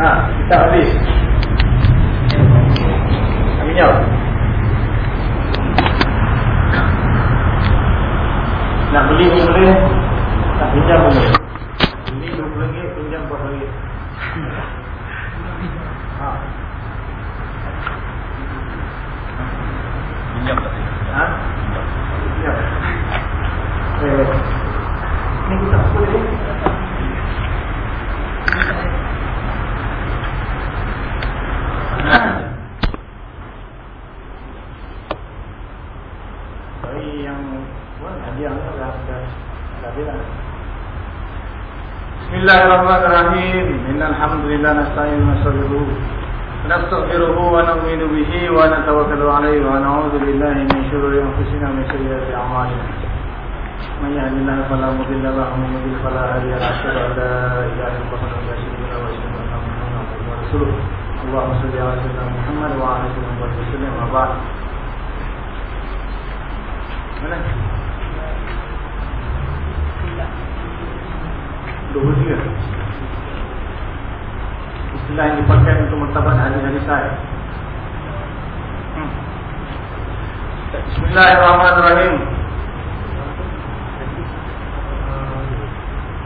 Ha, kita habis. Kami jawab. Nak beli pun boleh. Nak pinjam boleh. Bismillahirrahmanirrahim. Innal hamdalillah nasta'inu wa nastaghfiruh. ونستغفره ونؤمن به ونتوكل عليه ونعوذ بالله من شرور انفسنا ومن سيئات اعمالنا من يهد الله فلا مضل له ومن يضلل فلا هادي له اشهد ان لا اله الا الله وحده لا شريك له واشهد ان محمدا عبده ورسوله اللهم صل على سيدنا محمد وعلى اله وصحبه وسلم وما Luhudia Istilah yang dipakai untuk mertabat hari-hari saya hmm. Bismillahirrahmanirrahim.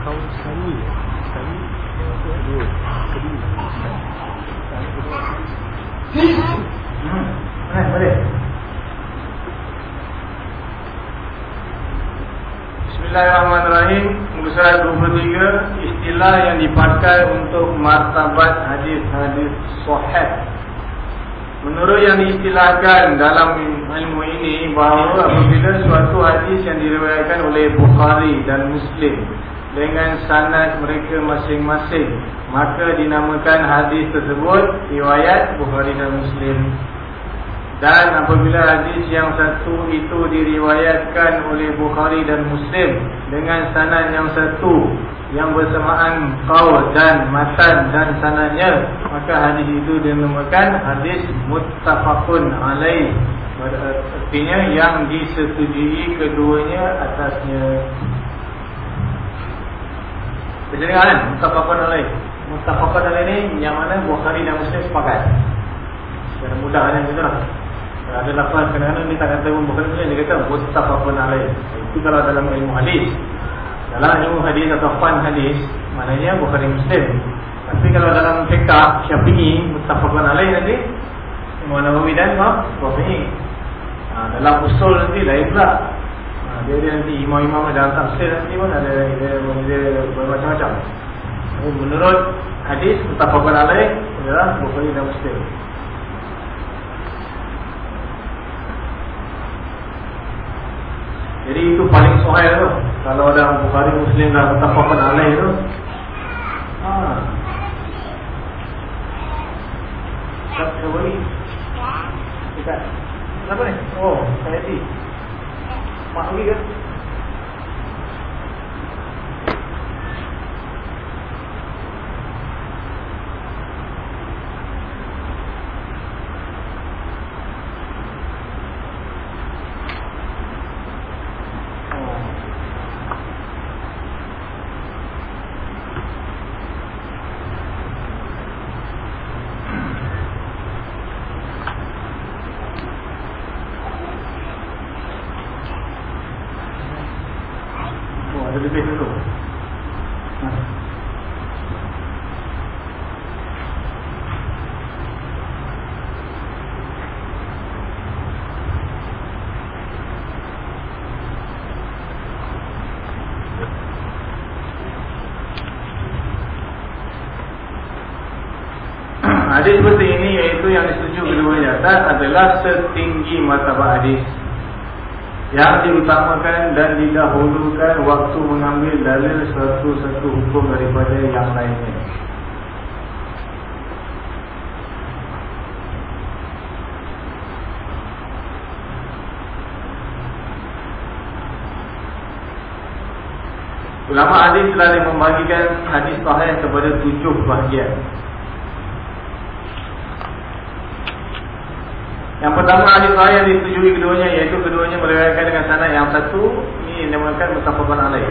Kau Sani Sani Dua. Sani Sani Sani Sani Sani Sani Sani Bismillahirrahmanirrahim. Surat 23 istilah yang dipakai untuk martabat hadis-hadis sahih. Menurut yang diistilahkan dalam ilmu ini bahawa apabila suatu hadis yang diriwayatkan oleh Bukhari dan Muslim dengan sanad mereka masing-masing maka dinamakan hadis tersebut riwayat Bukhari dan Muslim. Dan apabila hadis yang satu itu diriwayatkan oleh Bukhari dan Muslim dengan sanad yang satu yang bersamaan qaul dan matan dan sanadnya maka hadis itu dinamakan hadis muttafaqun alaih. Artinya yang disetujui keduanya atasnya. Jadi kan muttafaqun alaih. Muttafaqun alaih ni yang mana Bukhari dan Muslim sepakat. Secara mudahnya gitu lah ada lafaz kadang-kadang dia tak kata pun Bukhari Muslim dia kata muttafaqun alaih. Itu kalau dalam ilmu hadis. Dalam ilmu hadis atau fan hadis Maknanya Bukhari Muslim. Tapi kalau dalam fiqah Syafi'i Muttafaqun alaih nanti Imam Nawawi dan Imam ha, Dalam usul nanti lain pula. Ha, Dia ada nanti imam-imam dalam tafsir nanti pun ada dia, bermacam-macam Menurut hadis Muttafaqun alaih adalah Bukhari dan Muslim Jadi itu paling sohail tu Kalau ada Bukhari Muslim dah Muttafaqun alaih tu Haa Siapa beri? Dekat Kenapa ni? Oh, saya di Mak beri ke? Oh, ada lebih dulu Ha. Hadis seperti ini iaitu yang disetujui keduanya dan adalah setinggi martabat hadis yang diutamakan dan didahulukan waktu mengambil dalil satu-satu hukum daripada yang lainnya. Ulama hadis telah membagikan hadis sahih kepada tujuh bahagian. Yang pertama hadis sahih yang disetujui keduanya iaitu keduanya meriwayatkan dengan sanad yang satu ini dinamakan muttafaqun alaih.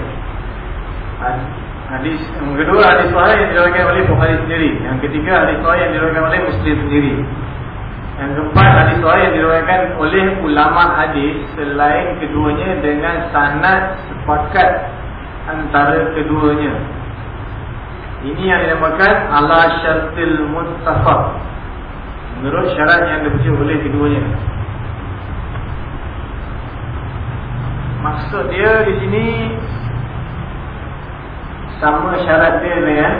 Hadis yang kedua hadis sahih yang diriwayatkan oleh Bukhari sendiri. Yang ketiga hadis sahih yang diriwayatkan oleh Muslim sendiri. Yang keempat hadis sahih yang diriwayatkan oleh ulama hadis selain keduanya dengan sanad sepakat antara keduanya. Ini yang dinamakan ala syartil muttafaq. Menurut syarat yang dibaca oleh keduanya. Maksud dia di sini sama syarat dia dengan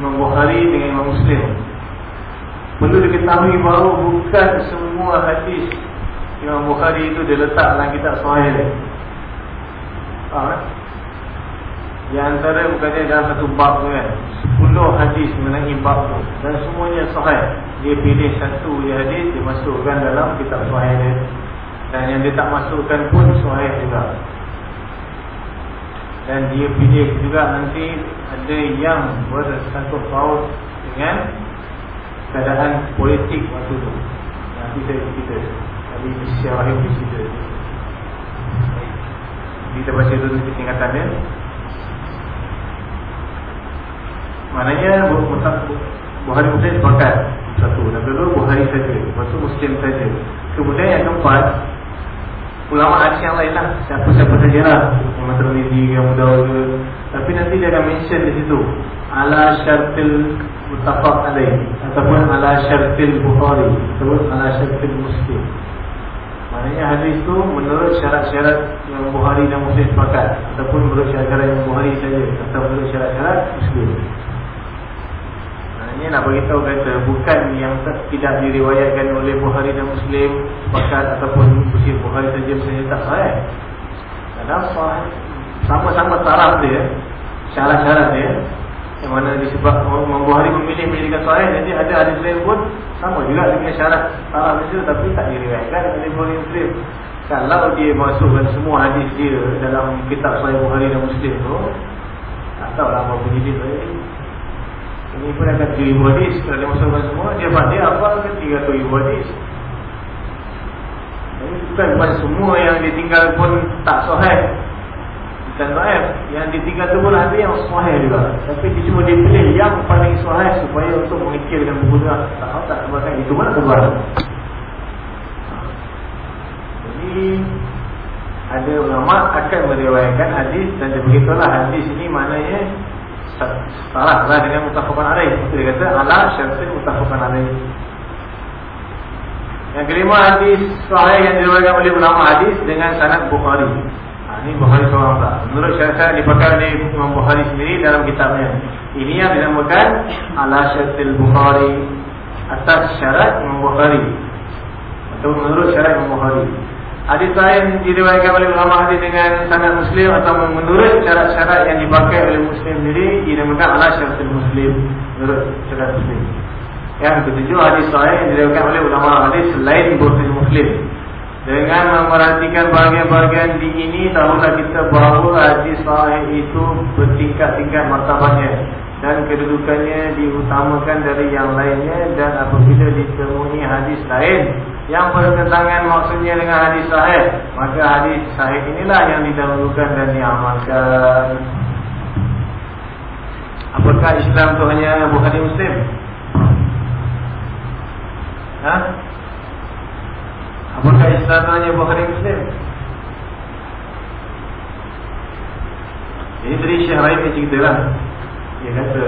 Imam Bukhari dengan Imam Muslim. Perlu diketahui bahawa bukan semua hadis Imam Bukhari itu diletak dalam kitab dia. Faham kan? Di antara bukannya dalam satu bab tu kan 10 hadis mengenai bab tu Dan semuanya sahih Dia pilih satu je hadis Dia masukkan dalam kitab sahih dia. Dan yang dia tak masukkan pun sahih juga. Dan dia pilih juga nanti Ada yang bersangkut paut Dengan Keadaan politik waktu tu. Nanti saya cerita Tadi Syah Rahim cerita Kita baca dulu tingkatan dia. Maknanya Bukhari Muslim sepakat Satu. Dan kedua Bukhari saja. Tu Muslim saja. Kemudian yang keempat Ulama hadis yang lain lah. Siapa-siapa saja lah. Imam Tirmidhi Yang muda ke. Tapi nanti dia akan mention di situ. Ala syartil Mutafak alaih. Ataupun ala syartil Bukhari. Ataupun ala syartil Muslim. Maknanya hadis tu menurut syarat-syarat yang Bukhari dan Muslim sepakat. Ataupun menurut syarat-syarat yang Bukhari saja. Atau menurut syarat-syarat Muslim ini nak beritahu kata bukan yang tidak diriwayatkan oleh Bukhari dan Muslim sepakat ataupun bersih Bukhari saja misalnya tak sahih. Dalam sahih sama-sama taraf dia, syarat-syarat dia yang mana disebab Imam Bukhari memilih memilihkan sahih jadi ada hadis lain pun sama juga dengan syarat taraf itu tapi tak diriwayatkan oleh Bukhari dan Muslim. Kalau dia masukkan semua hadis dia dalam kitab Sahih Bukhari dan Muslim tu tak tahu lah apa dia ini pun ada 3 hadis Kalau dia masukkan semua Dia dia apa? Ke 300 ribu hadis. Bukan bukan semua yang ditinggal pun Tak sahih. Bukan sahih. Yang ditinggal tu pun ada yang sahih juga. Tapi dia cuma dia pilih yang paling sahih Supaya untuk memikirkan buku tu Tak tahu tak sebabkan itu mana keluar. Jadi ada ulama akan meriwayatkan hadis dan dia beritahulah hadis ini maknanya salah lah dengan mutafakan alaih. Dia kata ala syartin mutafakan alaih. Yang kelima hadis sahih yang diriwayatkan oleh ulama hadis dengan sanad Bukhari. Ha, Ini Bukhari seorang tak Menurut syarat dipakai oleh Imam Bukhari sendiri dalam kitabnya. Ini yang dinamakan ala syartil Bukhari Atas syarat Imam Bukhari. Atau menurut syarat Imam Bukhari Hadis lain diriwayatkan oleh ulama hadis dengan sanad Muslim atau menurut syarat-syarat yang dipakai oleh Muslim sendiri dinamakan ala syaratul Muslim menurut syarat Muslim. Yang ketujuh hadis lain diriwayatkan oleh ulama hadis selain Bukhari Muslim. Dengan memerhatikan bahagian-bahagian di ini tahulah kita bahawa hadis sahih itu bertingkat-tingkat martabatnya dan kedudukannya diutamakan dari yang lainnya dan apabila ditemui hadis lain yang bertentangan maksudnya dengan hadis sahih maka hadis sahih inilah yang didahulukan dan diamalkan. Apakah Islam itu hanya Bukhari Muslim? Ha? apakah Islam itu hanya Bukhari Muslim? Ini dari Syekh Raib yang cerita lah. Dia kata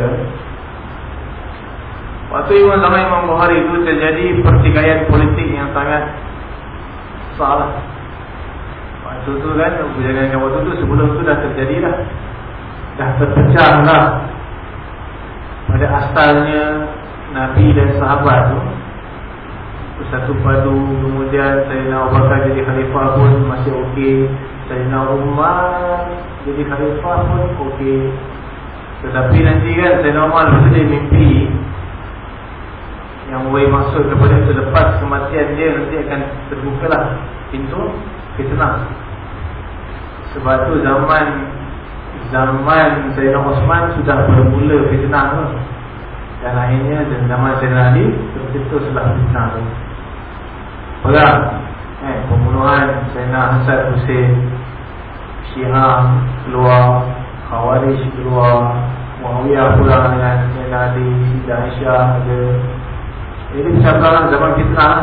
Waktu Imam zaman Imam Bukhari itu terjadi pertikaian politik yang sangat salah. Waktu itu kan, jangan waktu itu sebelum itu dah terjadi dah. Dah terpecah lah. Pada asalnya Nabi dan sahabat tu. Satu padu kemudian Sayyidina Abu Bakar jadi khalifah pun masih okey. Sayyidina Umar jadi khalifah pun okey. Tetapi nanti kan Sayyidina Umar dia mimpi yang boleh masuk kepada selepas kematian dia nanti akan terbukalah pintu fitnah sebab tu zaman zaman Sayyidina Osman sudah bermula fitnah tu. Dan akhirnya dan zaman Sayyidina Ali tercetuslah fitnah tu. Perang eh, pembunuhan Sayyidina Hasan Hussein Syiah keluar Khawarij keluar Muawiyah pula dengan Nabi dan Aisyah ada Jadi percakapan zaman fitnah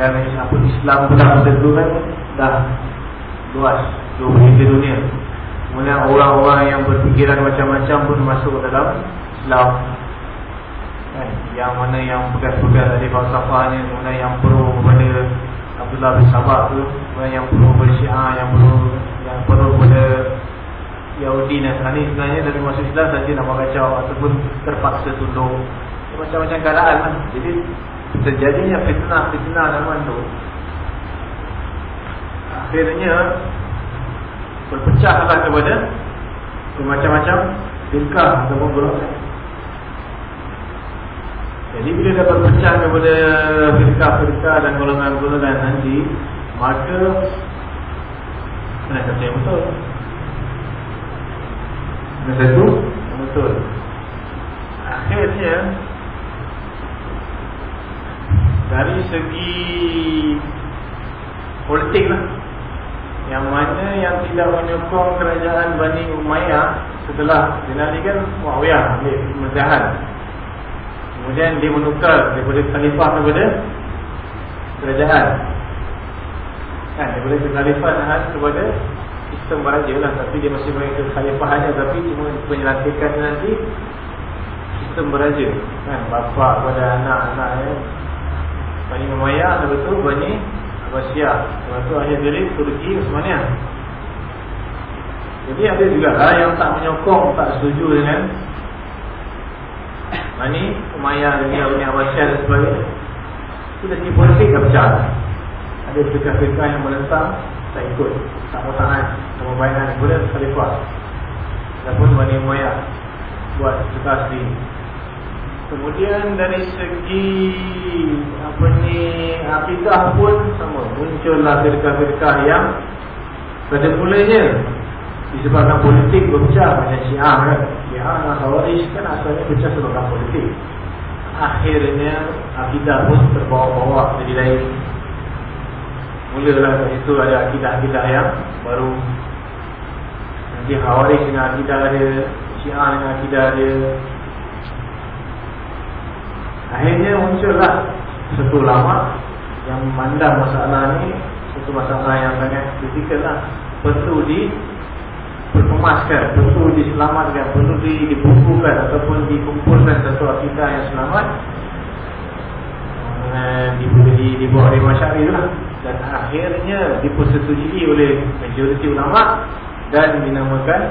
Dan apa Islam pula tentu kan Dah luas Dua di dunia. Kemudian orang-orang yang berfikiran macam-macam pun masuk dalam Islam. Kan? Yang mana yang pegas-pegas dari falsafahnya Kemudian yang pro kepada Abdullah bin Sabah tu Kemudian yang pro kepada Syiah Yang pro, yang pro kepada Yahudi Nasrani sebenarnya dari masuk Islam saja nak kacau ataupun terpaksa tunduk macam-macam keadaan. Lah. jadi terjadinya fitnah-fitnah zaman tu akhirnya berpecahlah kepada macam-macam firqah ataupun golongan jadi bila dah berpecah kepada firqah-firqah dan golongan-golongan nanti maka kena kata yang betul. Nombor satu Betul Akhirnya Dari segi Politik lah Yang mana yang tidak menyokong Kerajaan Bani Umayyah Setelah dinalikan Muawiyah Ambil pemerintahan Kemudian dia menukar Daripada khalifah kepada Kerajaan Kan daripada khalifah kepada sistem beraja lah Tapi dia masih mengikut khalifahannya Tapi cuma penyelatikan nanti Sistem beraja kan? Bapa kepada anak-anak ya. Bani Umayyah Lepas tu Bani Abbasiyah Lepas tu akhir diri Turki Osmania Jadi ada juga lah yang tak menyokong Tak setuju dengan Bani Umayyah dengan Bani Abbasiyah dan sebagainya. Itu dari politik dah pecah. Ada firqah-firqah yang melentang Tak ikut. Tak mau tahan Pembayanan Kemudian Khalifah Ataupun Bani Umayyah Buat asli Kemudian dari segi Apa ni Akidah pun sama. Muncullah firqah-firqah yang Pada mulanya Disebabkan politik berpecah Macam Syiah kan? Syiah dan Khawarij kan asalnya pecah sebabkan politik. Akhirnya Akidah pun terbawa-bawa Jadi lain. Mulalah dari situ ada akidah-akidah yang baru. Nanti Khawarij dengan akidah dia Syiah dengan akidah dia Akhirnya muncullah Satu lama Yang memandang masalah ni Satu masalah yang sangat kritikal lah. Perlu di Berkemaskan Perlu diselamatkan Perlu di, dibukukan Ataupun dikumpulkan Satu akidah yang selamat. Dibuat di, di, di bawah Imam Syari lah. Dan akhirnya dipersetujui oleh Majoriti ulama' Dan dinamakan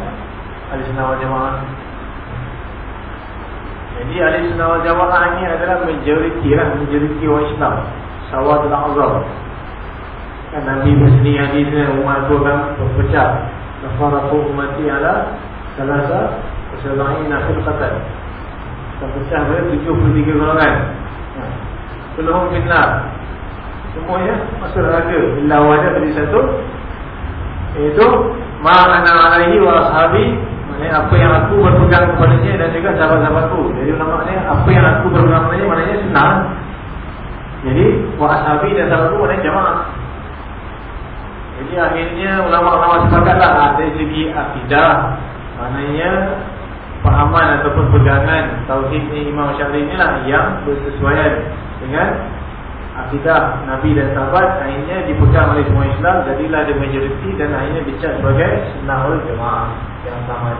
Ahli Sunnah wal Jamaah Jadi Ahli Sunnah wal Jamaah ni adalah Majoriti lah Majoriti orang Islam. Sawadul Azam Kan Nabi berseni hadis ni Umat tu akan berpecah. Nafaraku umati ala Salasa Wassalamu'in nafil qatar Terpecah pada 73 golongan. Peluhung fitnah Semuanya masuk neraka. Bila wajah tadi satu Iaitu Ma'ana alaihi wa ashabi Maksudnya apa yang aku berpegang kepadanya Dan juga sahabat-sahabatku Jadi ni Apa yang aku berpegang kepadanya Maknanya senang Jadi Wa ashabi dan sahabatku Maknanya jamaah. Jadi akhirnya Ulama-ulama sepakatlah Dari segi akidah Maknanya Pahaman ataupun pegangan Tauhid ni Imam Syafi'i ni lah Yang bersesuaian dengan akidah Nabi dan sahabat. Akhirnya dipegang oleh semua Islam jadilah dia majoriti dan akhirnya dicap sebagai sunnahul jemaah yang sama.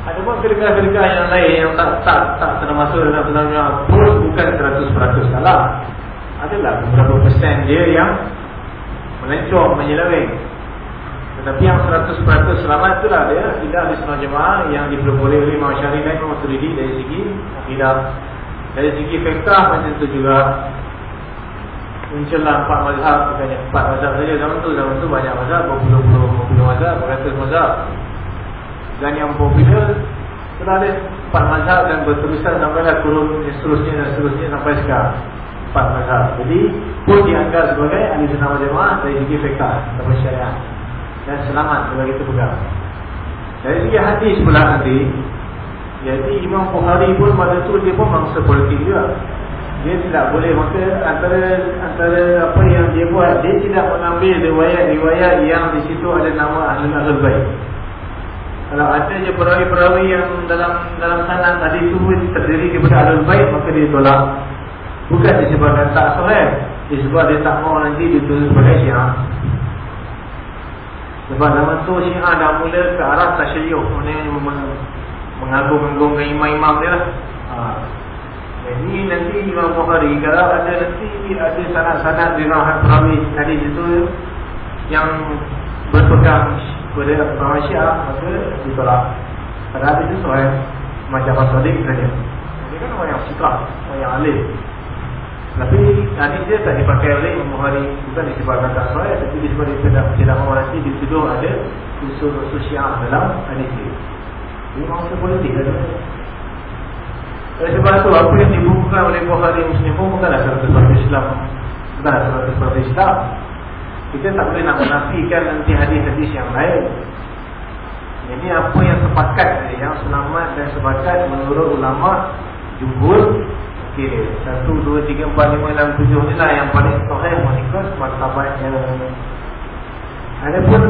Ada pun firqah-firqah yang lain yang tak tak tak termasuk dalam jemaah pun bukan 100% salah adalah beberapa persen dia yang melencong menyeleweng. Tetapi yang 100% selamat itulah dia. Tidak di sunnah jemaah yang diperboleh oleh Imam Syafi'i dan Imam Maturidi dari segi akidah dari segi fiqah macam tu juga. Muncullah empat mazhab Bukannya empat mazhab saja. Zaman tu Zaman tu banyak mazhab Berpuluh-puluh Berpuluh mazhab Beratus mazhab Dan yang popular Telah ada empat mazhab Dan berterusan sampailah kurun Seterusnya dan seterusnya Sampai sekarang. Empat mazhab. Jadi Pun dianggap sebagai Ahli Sunnah Jemaah Dari segi fiqah Atau syariah. Dan selamat Kalau kita pegang. Dari segi hadis pula nanti Jadi Imam Bukhari pun Pada tu dia pun Mangsa politik juga. Dia tidak boleh maka antara antara apa yang dia buat dia tidak mengambil riwayat-riwayat yang di situ ada nama ahli ahlul bait Kalau ada je perawi-perawi yang dalam dalam sanad hadis itu terdiri daripada alul bait maka dia tolak. Bukan disebabkan tak sahih, disebab dia tak mau nanti ditulis sebagai syiah. Sebab nama tu syiah dah mula ke arah tasyayuh, maknanya mengagung-agungkan imam-imam dia lah. Ha. Jadi nanti Imam Bukhari kalau ada nanti ada sanad-sanad riwayat perawi hadis itu yang berpegang kepada orang Syiah maka ditolak. Padahal itu soal macam Rasulullah saja. Ini kan orang yang citra, orang yang alim. Tapi hadis dia tak dipakai oleh Imam Bukhari bukan disebabkan tak soal, tapi disebabkan dia tidak tidak mahu nanti dituduh ada unsur-unsur Syiah dalam hadis dia. Ini maksud politik ada. Oleh sebab itu apa yang dibukukan oleh Bukhari Muslim pun bukanlah 100% Islam. Bukanlah 100% Islam. Kita tak boleh nak menafikan nanti hadis-hadis yang lain. Jadi apa yang sepakat Yang selamat dan sepakat menurut ulama Jumhur Okay Satu, dua, tiga, empat, lima, enam, tujuh ni lah Yang paling sahih mengikut Martabat yang Ada pun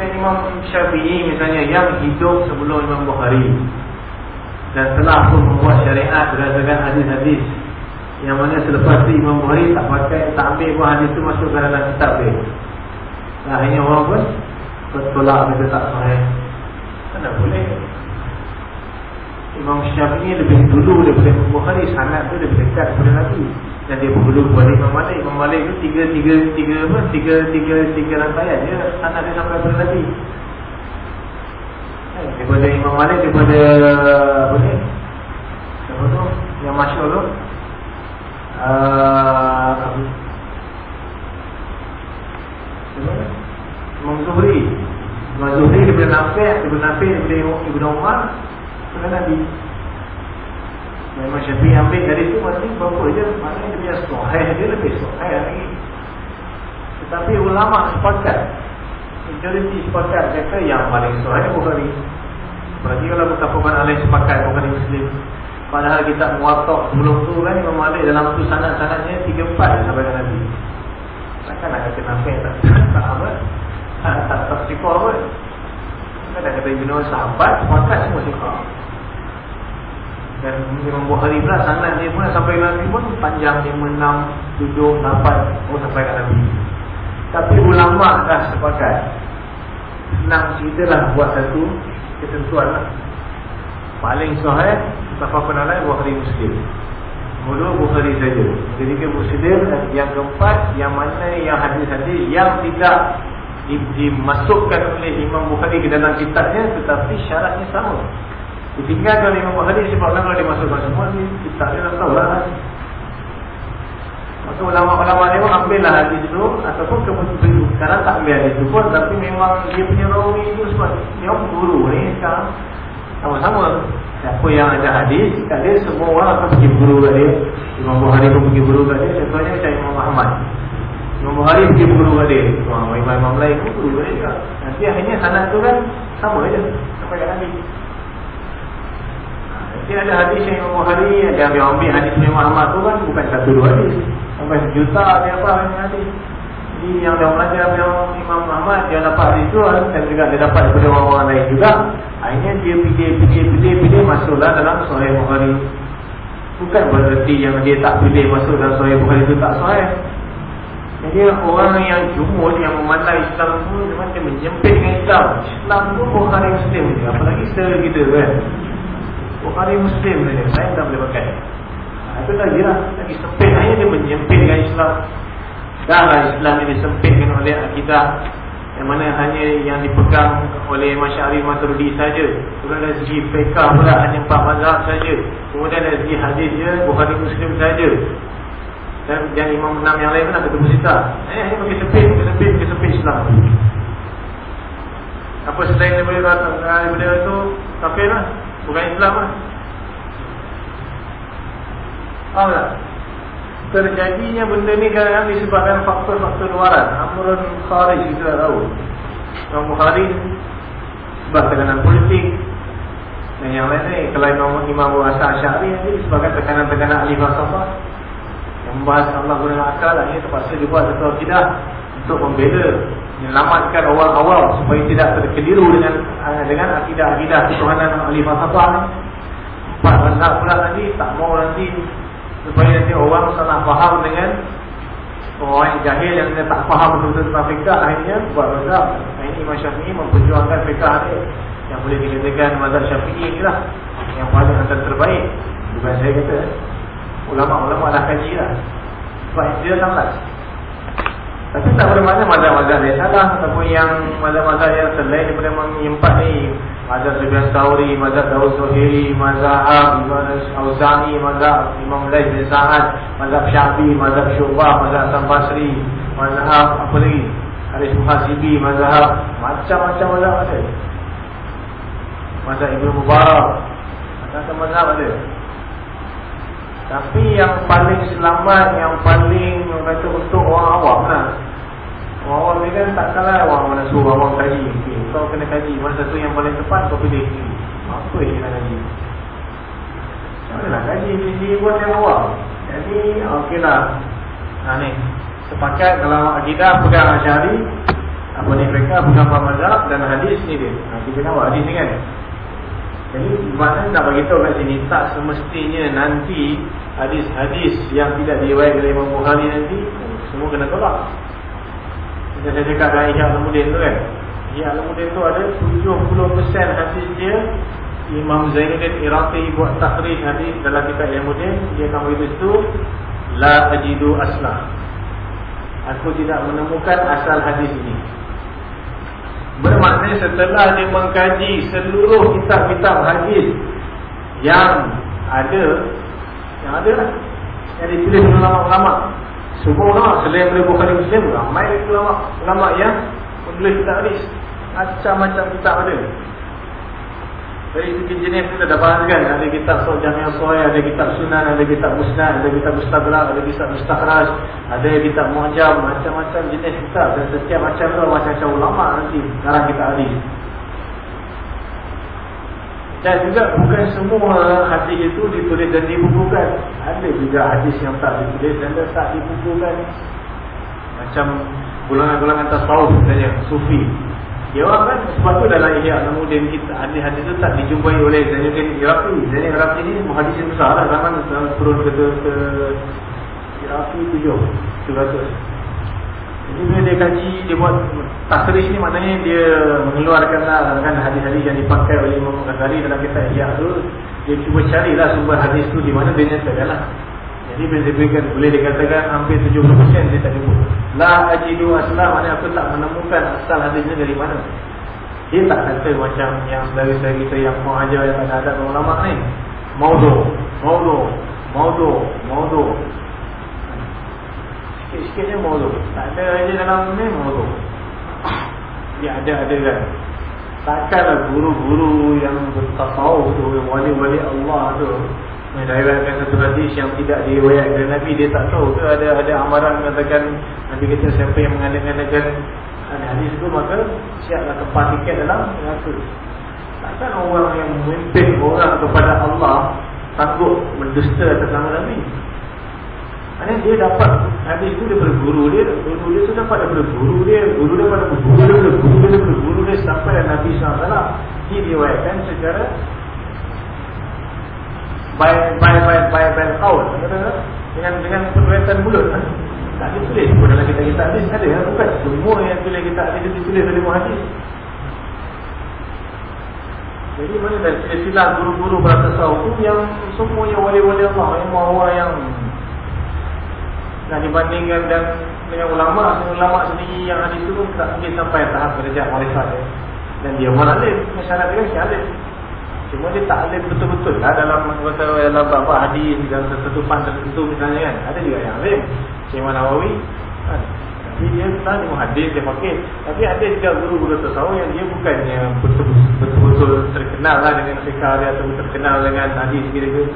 Imam Syafi'i misalnya Yang hidup sebelum Imam Bukhari Dan telah pun membuat syariat Berdasarkan hadis-hadis. Yang mana selepas itu Imam Bukhari tak pakai Tak ambil pun hadis itu masuk ke dalam kitab dia Nah hanya orang pun Bertolak kata tak sahih. Mana boleh. Imam Syafi'i lebih dulu daripada Imam Bukhari Sanat tu lebih dekat daripada Nabi. Dan dia dulu kepada Imam Malik. Imam Malik tu tiga, tiga, tiga apa? Tiga, tiga, tiga rantaian dia Sanat dia sampai daripada Nabi. Eh, Daripada Imam Malik Daripada Apa ni? Apa tu? Yang masyur tu? Uh, Imam Zuhri. Imam Zuhri daripada Nafiq Daripada Nafiq daripada Ibn Umar. Daripada Nabi. Imam Syafi'i ambil dari itu Maksudnya berapa je? Maknanya dia punya sohaya Dia lebih sohaya lagi. Tetapi ulama sepakat Majoriti sepakat Kata yang paling sohaya Bukhari. Berarti kalau berkapukan alaih sepakat Bukhari Muslim. Padahal kita muatak sebelum tu kan Imam Malik dalam tu sanat-sanatnya 3-4 sampai dengan Nabi Takkan nak kata Nafi tak tak apa. Tak tak tak sikor apa. Kan dah kata Ibn sahabat Sepakat semua sikor Dan Imam Bukhari pula Sanat dia pun sampai Nabi pun Panjang 5, 6, 7, 8 Oh sampai ke Nabi Tapi ulama' dah sepakat Senang cerita lah buat satu Ketentuan lah. Paling sahih Tafakun alaih Bukhari Muslim Mula Bukhari saja. Jadi ke Muslim Yang keempat Yang mana yang hadis-hadis Yang tidak di, Dimasukkan oleh Imam Bukhari Ke dalam kitabnya Tetapi syaratnya sama. Ditinggalkan Imam Bukhari Sebablah kalau dimasukkan semua di Kitab dia tak tahu lah. Maka ulama-ulama ni pun ambil lah hadis itu Ataupun kemudian Sekarang tak ambil hadis itu pun Tapi memang dia punya rawi itu Sebab dia guru ni sekarang. Sama-sama Siapa yang ada hadis kat dia semua orang akan pergi guru kat dia. Imam Bukhari pun pergi guru kat dia. Contohnya macam Imam Muhammad. Imam Bukhari pergi guru kat dia. Imam Imam, Imam lain pun guru kat dia. Nanti akhirnya sanad tu kan sama aja sampai kat Nabi. Nanti ada hadis yang Imam Bukhari ada ambil ambil hadis Imam Muhammad tu kan bukan satu dua hadis. Sampai sejuta dia apa hadis. Jadi yang dia belajar Imam Muhammad dia dapat hadis tu dan juga dia dapat daripada orang-orang lain juga. Akhirnya dia pilih, pilih, pilih, pilih masuklah dalam Sahih Bukhari. Bukan berarti yang dia tak pilih masuk dalam Sahih Bukhari itu tak sahih. Jadi orang yang jumur yang memandang Islam tu macam menyempit dengan Islam. Islam tu Bukhari Muslim je. Apalagi secara kita kan. Bukhari Muslim je. Saya tak boleh pakai. Ha, itu lagi lah. Lagi sempit. Hanya dia menyempit dengan Islam. Dah lah Islam ini disempitkan oleh akidah yang mana hanya yang dipegang oleh Masyari Maturidi saja. Kemudian dari segi fiqah pula hanya empat mazhab saja. Kemudian dari segi hadis je Bukhari Muslim saja. Dan yang imam enam yang lain pun ada ketemu sita. Eh, ini bagi sempit, bagi sempit, bagi sempit Islam. Apa selain daripada daripada itu kafir lah. Bukan Islam lah. Faham tak? Terjadinya benda ni kadang-kadang disebabkan faktor-faktor luaran Amrun Kharij kita tahu Imam Kharij sebab tekanan politik dan yang lain ni kalau Imam Imam Buasa Asyari ni disebabkan tekanan-tekanan ahli falsafah yang membahas Allah guna akal akhirnya terpaksa dibuat satu akidah untuk membela menyelamatkan awam supaya tidak terkeliru dengan uh, dengan akidah-akidah ketuhanan ahli falsafah ni. Empat mazhab pula tadi tak mau nanti supaya nanti orang salah faham dengan orang yang jahil yang dia tak faham betul-betul tentang fiqah akhirnya buat mazhab. Ini Imam Syafi'i memperjuangkan fiqah dia yang boleh dikatakan mazhab Syafi'i ni lah yang paling antara terbaik. Bukan saya kata. Ulama-ulama dah kaji lah. Sebab dia tak tapi tak bermakna mazhab-mazhab yang salah Ataupun yang mazhab-mazhab yang selain daripada yang empat ni. Mazhab Sufyan Tawri, Mazhab Dawud Zuhiri, Mazhab Auzani, Mazhab Imam Lais bin Sa'ad Mazhab Syafi, Mazhab Syubah, Mazhab Hassan Basri Mazhab apa lagi? Haris Muhasibi, Mazhab Macam-macam mazhab ada. Mazhab Ibn Mubarak Macam-macam mazhab ada tapi yang paling selamat, yang paling kata untuk orang awam lah. Orang awam ni kan tak salah orang mana suruh awam kaji. Okay, kau kena kaji. Mana satu yang paling tepat kau pilih. Apa yang nak kaji? Macam mana kaji? Dia buat yang awam. Jadi, okey lah. Ha ni. Sepakat kalau akidah pegang asyari. Apa ni mereka pegang pamazab dan hadis ni dia. Ha, kita nak hadis ni kan. Jadi mana nak bagi tahu kat sini tak semestinya nanti hadis-hadis yang tidak diriwayatkan oleh Imam Bukhari nanti semua kena tolak. Kita saya cakap dalam Ihya Al-Mudin tu kan. Ihya Al-Mudin tu ada 70% hadis dia Imam Zainuddin Iraqi buat takhrij hadis dalam kitab Al-Mudin dia akan bagi tu la ajidu aslah. Aku tidak menemukan asal hadis ini. Bermakna setelah dia mengkaji seluruh kitab-kitab hadis yang ada yang ada lah. Yang ditulis ulama-ulama. Semua ulama selain dari Bukhari Muslim ramai ulama ulama yang menulis kitab hadis. Macam-macam kitab ada dari segi jenis kita dah bahaskan Ada kitab Soh Jamiah Soh Ada kitab Sunan Ada kitab Musnad Ada kitab Mustadrak Ada kitab Mustakhraj Ada kitab Mu'jam Macam-macam jenis kitab Dan setiap macam tu Macam-macam ulama nanti Sekarang kita hadis Dan juga bukan semua hadis itu ditulis dan dibukukan. Ada juga hadis yang tak ditulis Dan tak dibukukan. Macam Golongan-golongan tasawuf Misalnya Sufi Jawab kan tu dalam Ihya kemudian kita hadis-hadis itu tak dijumpai oleh Zainuddin Iraqi. Zainuddin Iraqi ni muhadis yang besar lah zaman turun ke ke Iraqi tujuh, tujuh. Jadi bila dia kaji, dia buat takhrij ni maknanya dia mengeluarkan lah kan hadis-hadis yang dipakai oleh Imam Ghazali dalam kitab Ihya tu. Dia cuba carilah sumber hadis tu di mana dia nyatakan lah. Jadi bila dia berikan, boleh dikatakan hampir 70% dia tak jumpa. La ajidu aslah, maknanya aku tak menemukan asal hadisnya dari mana. Dia tak kata macam yang dari-dari kita yang mengajar yang ada ada ulama ni. Maudu, maudu, maudu, maudu. Sikit-sikitnya maudu. Tak ada aja dalam ni maudu. Dia ada-ada kan. Takkanlah guru-guru yang bertasawuf tu, yang wali-wali Allah tu Meriwayatkan satu hadis yang tidak diriwayatkan Nabi Dia tak tahu ke ada ada amaran mengatakan Nabi kata siapa yang mengadakan hadis itu Maka siaplah tempat tiket dalam neraka. Takkan orang yang memimpin orang kepada Allah Sanggup mendusta atas nama Nabi? Maksudnya dia dapat hadis itu daripada guru dia Guru dia itu dapat daripada guru dia Guru dia daripada guru dia Guru dia daripada guru dia Sampai Nabi SAW Diriwayatkan secara by by by by by qaul dengan dengan perbuatan mulut. Kan tak ditulis pun dalam kita kita hadis. Ada kan bukan. Semua yang tulis kita hadis itu ditulis oleh muhadis jadi mana dari silsilah guru-guru berasasau itu yang semua yang wali-wali Allah yang orang yang nak dibandingkan dan dengan ulama ulama sendiri yang hadis itu tak mungkin sampai tahap derajat marifat dan dia mana alim. Syarat dia kan alim Cuma dia tak alim betul-betul lah dalam bab hadis dalam satu pan tertentu misalnya kan. Ada juga yang alim. Syekh Nawawi kan. Tapi dia tak dia hadis dia pakai. Tapi ada juga guru-guru tasawuf yang dia bukannya betul-betul terkenal lah dengan fikah dia atau terkenal dengan hadis kira-kira.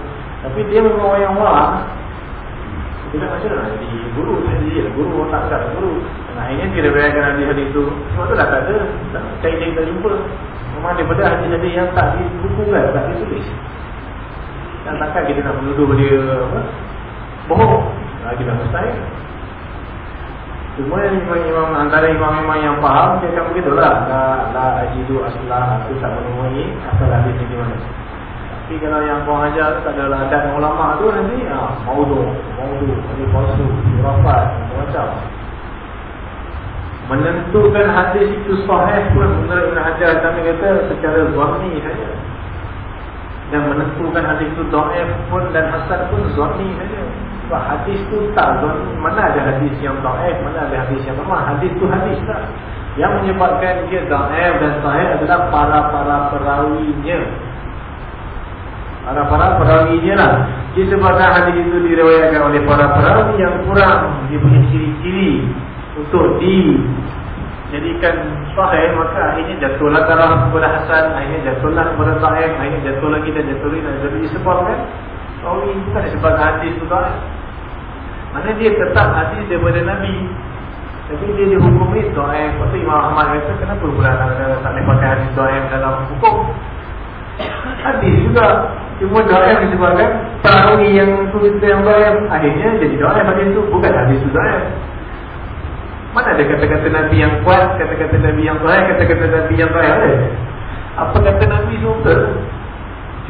Tapi dia memang orang yang wah. Dia nak macam mana jadi guru sendiri lah. Guru orang tak ada guru. Nah ini dia bayangkan hadis-hadis itu. Semua tu dah tak ada. Cari-cari tak jumpa. Memang daripada hadis-hadis yang tak dibukukan, tak ditulis. Dan takkan kita nak menuduh dia apa? Bohong. Lagi dah mustahil. Cuma imam-imam antara imam-imam yang faham dia akan begitulah. La la ajidu aslah aku tak menemui asal hadis ini di mana. Tapi kalau yang kau ajar tak ada adat ulama tu nanti ah maudhu, maudhu, hadis palsu, khurafat, macam menentukan hadis itu sahih pun menurut Ibn Hajar kami kata secara zahni saja. Dan menentukan hadis itu dhaif pun dan hasan pun zahni saja. Sebab hadis itu tak zahni. Mana ada hadis yang dhaif mana ada hadis yang lemah. Hadis itu hadis tak yang menyebabkan dia dhaif dan sahih adalah para-para perawinya. Para-para perawinya lah. Disebabkan hadis itu diriwayatkan oleh para perawi yang kurang. Dia punya ciri-ciri untuk dijadikan sahih maka akhirnya jatuhlah taraf kepada Hasan akhirnya jatuhlah kepada sahih akhirnya jatuh lagi dan jatuh lagi dan jadi disebabkan oh ini bukan disebabkan hadis tu sahih mana dia tetap hadis daripada Nabi. Tapi dia dihukumi sahih lepas Imam Ahmad kata kenapa pula tak boleh pakai hadis sahih dalam hukum? Hadis juga. Cuma sahih disebabkan perawi yang tulis yang sahih akhirnya jadi sahih hadis tu. Bukan hadis sahih mana ada kata-kata Nabi yang kuat, kata-kata Nabi yang baik, kata-kata Nabi yang baik ada? Apa kata Nabi betul?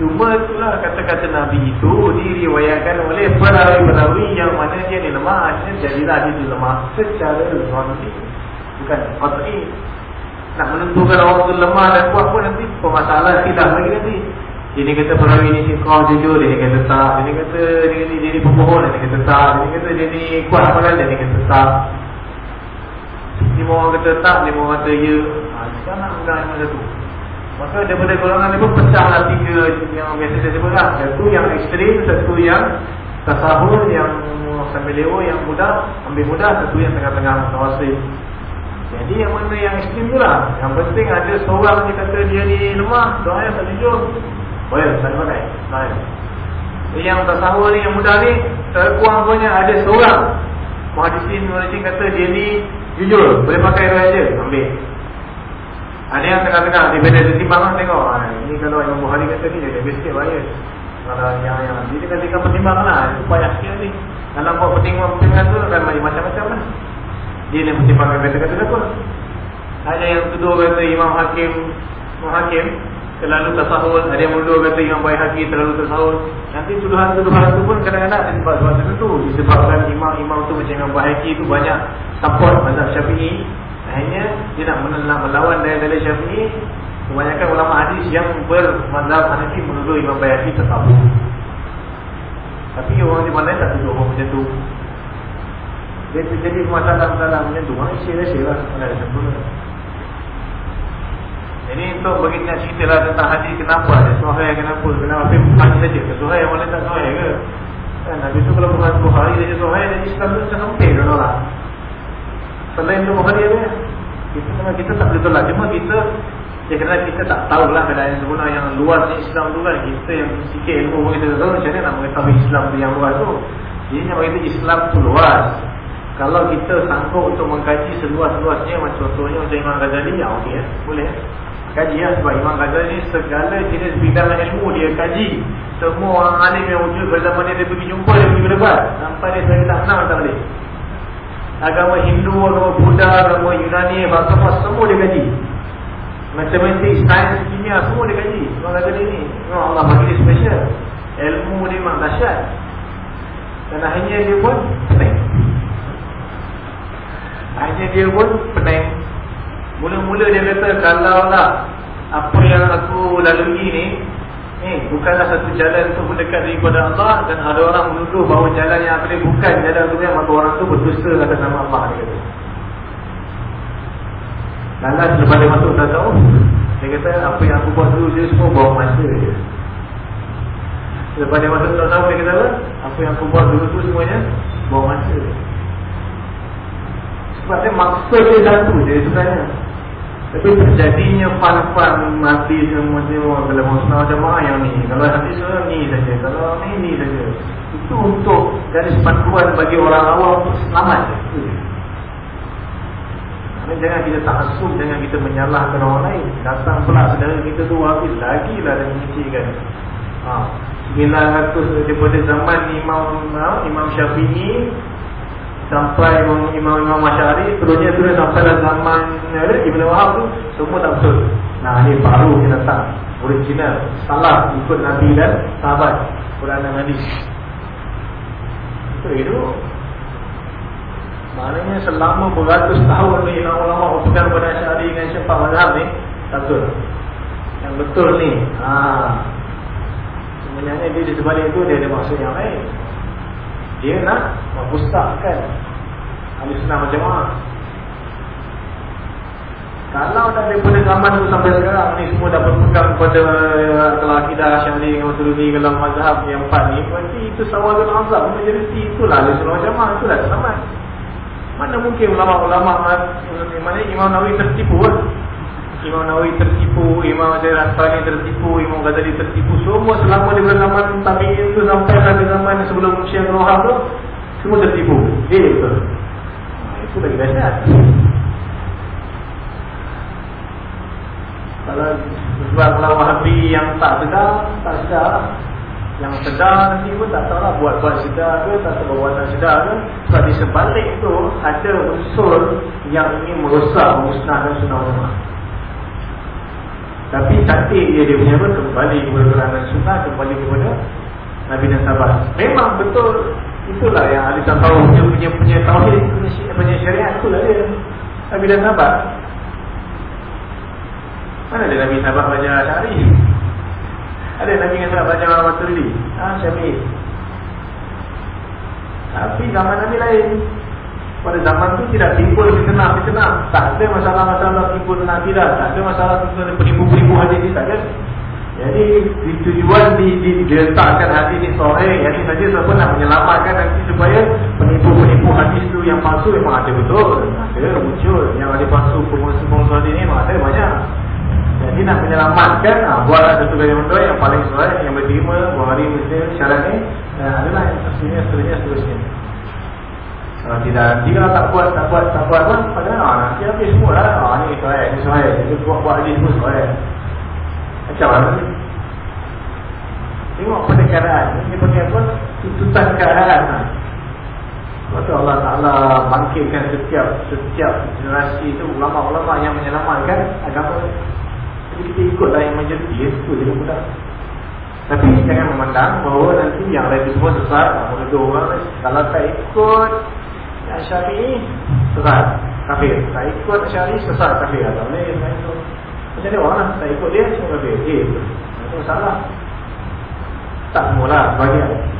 Cuma itulah kata-kata Nabi itu diriwayatkan oleh perawi-perawi yang mana dia ni lemah, akhirnya jadilah dia di lemah secara zonti. Bukan qat'i. Nak menentukan orang itu lemah dan kuat pun nanti permasalahan tidak lagi nanti. Dia ni kata perawi ni kau jujur, dia ni kata tak. Dia ni kata dia ni, dia ni pembohong, dia ni kata tak. Dia ni kata ni kuat apa kan, dia ni kata tak. Lima orang kata tak, lima orang kata ya. Ha, nak pegang lima satu Maka daripada golongan ni pun pecahlah tiga Yang biasa saya sebut lah. Satu yang ekstrim, satu yang Tasahul, yang sambil lewa, yang mudah Ambil mudah, satu yang tengah-tengah Tawasih Jadi yang mana yang ekstrim tu lah. Yang penting ada seorang yang kata dia ni lemah Doa yang tak jujur. Boleh, tak pakai Yang tasahul ni, yang mudah ni Terkuang punya ada seorang. Muhadisin, muhadisin kata dia ni Jujur, boleh pakai riwayat je, ambil. Ada yang tengah-tengah, dia beda dia timbang lah tengok. Ha, ini kalau Imam Bukhari kata ni, dia lebih sikit bahaya. Kalau yang yang dia kata tinggal pertimbang lah, itu payah sikit ni. Dalam buat pertimbangan tu, kan macam-macam lah. Dia ni pertimbang kata-kata apa. Ada yang tuduh kata Imam Hakim, Imam Hakim, terlalu tasahul. Ada yang menuduh kata Imam Bayi Hakim terlalu tasahul. Nanti tuduhan-tuduhan itu pun kadang-kadang sebab-sebab tertentu. Disebabkan imam-imam tu macam Imam Bayi Hakim tu banyak support mazhab syafi'i. Akhirnya dia nak, nak melawan dari syafi'i. Kebanyakan ulama hadis yang bermazhab hanafi menuduh Imam Bayhaqi tetap tapi orang di mana tak tuduh orang macam tu. Dia terjadi masalah-masalah macam tu. Mana share-share lah jadi untuk bagi nak cerita lah tentang hadis kenapa ada suhaya kenapa kenapa apa bukan saja. Ke suhaya boleh tak suhaya ke? Kan habis tu kalau bukan suhaya dia suhaya dan Islam tu macam sempit kan orang Selain itu Bukhari ada kita, kita tak boleh tolak. Cuma kita Ya kerana kita tak tahulah keadaan sebenar yang luas ni Islam tu kan. Kita yang sikit ilmu pun kita tahu. Macam mana nak mengetahui Islam tu yang luas tu? Jadi yang berkata Islam tu luas. Kalau kita sanggup untuk mengkaji seluas-luasnya Macam contohnya macam Imam Ghazali Ya okey ya, boleh Kaji ya sebab Imam Ghazali ni segala jenis bidang ilmu dia kaji. Semua orang alim yang wujud pada zaman dia, dia pergi jumpa dia pergi berdebat. Sampai dia saya tak kenal tak boleh agama Hindu, agama Buddha, agama Yunani, agama semua dia kaji. Matematik, sains, kimia semua dia kaji. Memang kata dia ni. Memang Allah bagi dia special. Ilmu dia memang dahsyat. Dan akhirnya dia pun pening. Akhirnya dia pun pening. Mula-mula dia kata kalau lah apa yang aku lalui ni Eh, bukanlah satu jalan untuk mendekat daripada Allah dan ada orang menuduh bahawa jalan yang boleh bukan jalan itu yang maka orang itu berdusta atas nama Allah dia kata. Lalas lepas dia masuk tak tahu Dia kata apa yang aku buat dulu dia semua buang masa je Lepas dia masuk tak tahu dia kata apa? Apa yang aku buat dulu tu semuanya buang masa Sebab dia maksud dia satu je sebenarnya tapi terjadinya fan-fan mati semua-semua Kalau musnah jemaah yang ni Kalau hati semua ni saja Kalau ni ni saja. Itu untuk garis panduan bagi orang awam Untuk selamat Jadi, Jangan kita tak asum Jangan kita menyalahkan orang lain. Datang pula saudara kita tu Habis lagi lah dan menyicikan ha. 900 daripada zaman Imam Imam Syafi'i sampai imam-imam masyari Seterusnya sudah sampai dalam zaman Ibn Wahab tu Semua tak betul. Nah ni baru yang datang Original. Salah ikut Nabi dan sahabat. Quran dan Hadis. Itu itu. Maknanya selama beratus tahun ni Ulama-ulama berpegang pada Asyari dengan Syafiq Mazhab ni Tak betul. Yang betul ni. Ha. Sebenarnya dia di sebalik itu Dia ada maksud yang lain Dia nak Mempustakkan Ahli Sunnah Majamah Kalau dah daripada zaman tu sampai sekarang Ni semua dah berpegang kepada Kalau akidah Asyari dengan Maturidi Kalau mazhab yang empat ni Berarti itu sawal dan azab. Majoriti itulah Ahli Sunnah Majamah Itulah selamat mana mungkin ulama-ulama mana Imam Nawawi tertipu kan? Imam Nawawi tertipu, Imam Al-Rasani tertipu, Imam Ghazali tertipu. Semua selama di zaman tabi'in itu sampai ke zaman sebelum Syekh Rohab tu Semua tertipu. Eh betul. Nah, Itu lagi dahsyat. Kalau sebab kalau Wahabi yang tak sedar, tak sedar. Yang sedar nanti pun tak tahu lah buat-buat sedar ke tak tahu buatan sedar ke. Sebab di sebalik tu ada unsur yang ingin merosak musnahkan sunnah ulama tapi taktik dia dia punya apa? Kembali kepada dan sunnah kembali kepada Nabi dan sahabat. Memang betul itulah yang ahli tahu punya punya punya tauhid punya, punya syariat itulah dia. Nabi dan sahabat. Mana ada Nabi sahabat baca syari ada Nabi yang nak baca Muhammad Turdi Ah, Syafi'i Tapi zaman Nabi lain Pada zaman tu tidak timbul fitnah-fitnah Tak ada masalah-masalah timbul nak tidak Tak ada masalah timbul penipu-penipu hadis ni Tak ada. Jadi tujuan di, di, diletakkan hadis ni sore Jadi saja siapa nak menyelamatkan nanti supaya Penipu-penipu hadis tu yang palsu memang ada betul. Ada muncul. Yang ada palsu penguasa-penguasa hadis ni memang ada banyak. Jadi nak menyelamatkan ha, Buatlah satu kali mendoa yang paling sesuai Yang berterima Buhari Muslim syarat ni Dan adalah yang seterusnya Seterusnya seterusnya Kalau tidak Jika tak buat Tak buat Tak buat pun Padahal ha, nanti habis semua lah. Ha, Ni sesuai Ni sesuai Jadi buat-buat lagi semua sesuai Macam mana ni? Tengok pada keadaan. Ini panggil apa? Tuntutan keadaan. Ha. Lepas Allah Ta'ala bangkitkan setiap setiap generasi itu ulama-ulama yang menyelamatkan agama. Jadi kita ikutlah yang majoriti ya, Itu je mudah Tapi jangan memandang bahawa nanti yang lain semua sesat Ada orang Kalau tak ikut Syari Sesat. Kafir. Tak ikut syari Sesat kafir. Tak boleh Macam ni orang lah. Tak ikut dia Semua kafir. Eh Itu masalah Tak semualah Bagian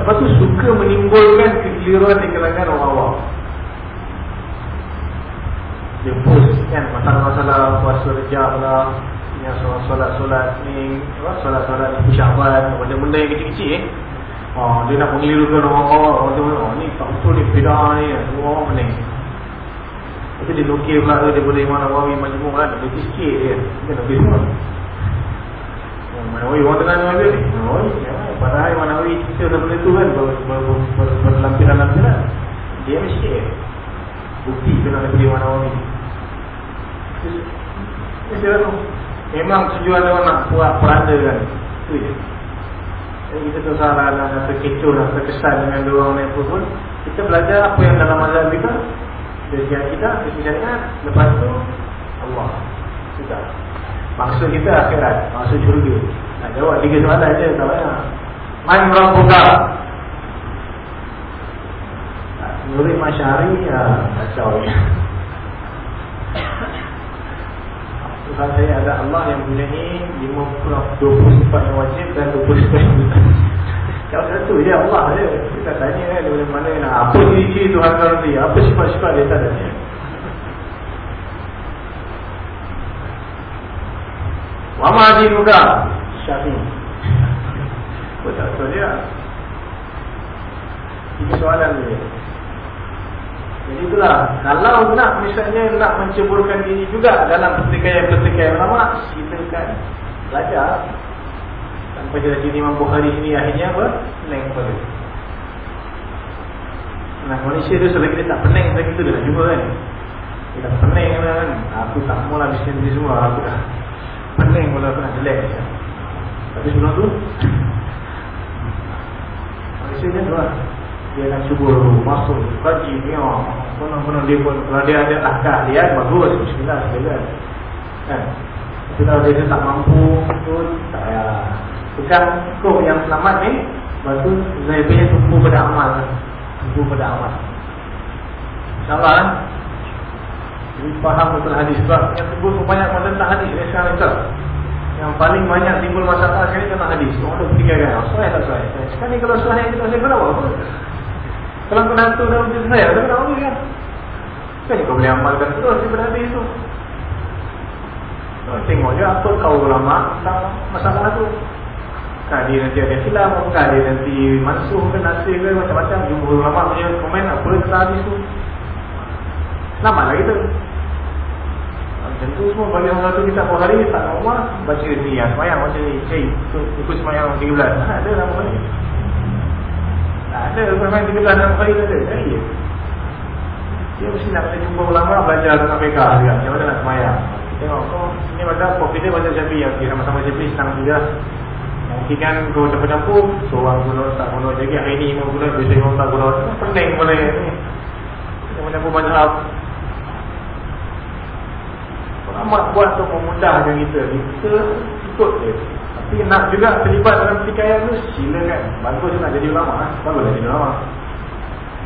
Lepas tu suka menimbulkan kekeliruan di kalangan orang awam. Dia post kan masalah-masalah puasa rejab lah. Yang solat-solat ni solat-solat ni syahwat benda-benda yang kecil-kecil eh oh, dia nak mengelirukan orang-orang orang tu oh, ni tak betul ni beda ni semua orang pening. Tapi dia nukir pula daripada Imam Nawawi majmuk kan lebih sikit dia. Dia nak semua oh, Imam Nawawi orang tengah ni Nawawi ya, padahal Imam Nawawi cerita benda tu kan berlampiran-lampiran. Dia mesti bukti kena daripada Imam Nawawi Memang tujuan orang nak buat peranda kan. Itu je Jadi kita tu salah lah Terkecoh lah Terkesan dengan dua orang yang pun. Kita belajar apa yang dalam mazhab kita Dari kita Dari syariat Lepas tu Allah. Kita Maksud kita akhirat Maksud syurga. Nak jawab tiga soalan je Tak banyak Man Rabbuka. Menurut masyari ya, Kacau. ya Tuhan saya ada Allah yang punya ni 50, 20 sifat yang wajib dan 20 sifat yang bukan Kalau satu je Allah je. Kita tanya kan dari mana nak? Apa ciri-ciri Tuhan kalau dia Apa sifat-sifat dia tak tanya Wama di muka Syafi. Tak tahu dia. Tiga soalan dia jadi itulah. Kalau nak misalnya nak menceburkan diri juga Dalam pertikaian-pertikaian lama Silakan Belajar. Sampai jadi sini Imam Bukhari ini akhirnya apa? Pening kepada. Nah manusia tu selagi dia tak pening tu dia nak jumpa kan. Dia dah pening kan. Aku tak maulah bisnes ni semua. Aku dah pening kalau aku nak jelek Tapi sebelum tu Manusia macam tu lah dia nak cuba masuk kaji tengok penuh-penuh dia pun kalau dia ada akal dia bagus. Bismillah sekalian kan? Tapi kalau dia tak mampu tu tak payah bukan kau yang selamat ni lepas tu punya tumpu pada amal. Tumpu pada amal. insyaAllah kan jadi faham betul hadis. Sebab yang timbul banyak tentang hadis ni sekarang itu yang paling banyak timbul masalah sekali tentang hadis. Orang tu fikirkan soal tak soal sekarang ni kalau yang kita saya kenapa apa kalau kau nantu dah macam saya tak kenapa kan kan kau boleh amalkan terus daripada hadis tu tengok je apa kau ulama tentang masalah tu kan dia nanti ada silap kan dia nanti mansuh ke nasir ke macam-macam jumpa ulama punya komen apa tentang hadis tu selamat lah kita Tentu semua bagi orang tu kita buat hari tak rumah baca ni yang semayang macam ni. Cik, ikut semayang 13. Ha, ada lah hari. Tak ada semayang 13 dalam hari ada. Tak ya. Dia mesti nak kena jumpa ulama belajar tentang mereka juga. Macam mana nak semayang. Tengok kau ni macam kopi dia macam Syafi yang kita sama-sama Syafi senang juga. Nanti kan kau campur-campur Seorang guna tak guna Jadi hari ni mau guna Besok orang tak guna Pening boleh ni Campur-campur mazhab Amat buat untuk memudahkan kita Kita ikut dia Tapi nak juga terlibat dalam pertikaian tu Silakan Bagus nak jadi ulama kan? Bagus nak jadi ulama.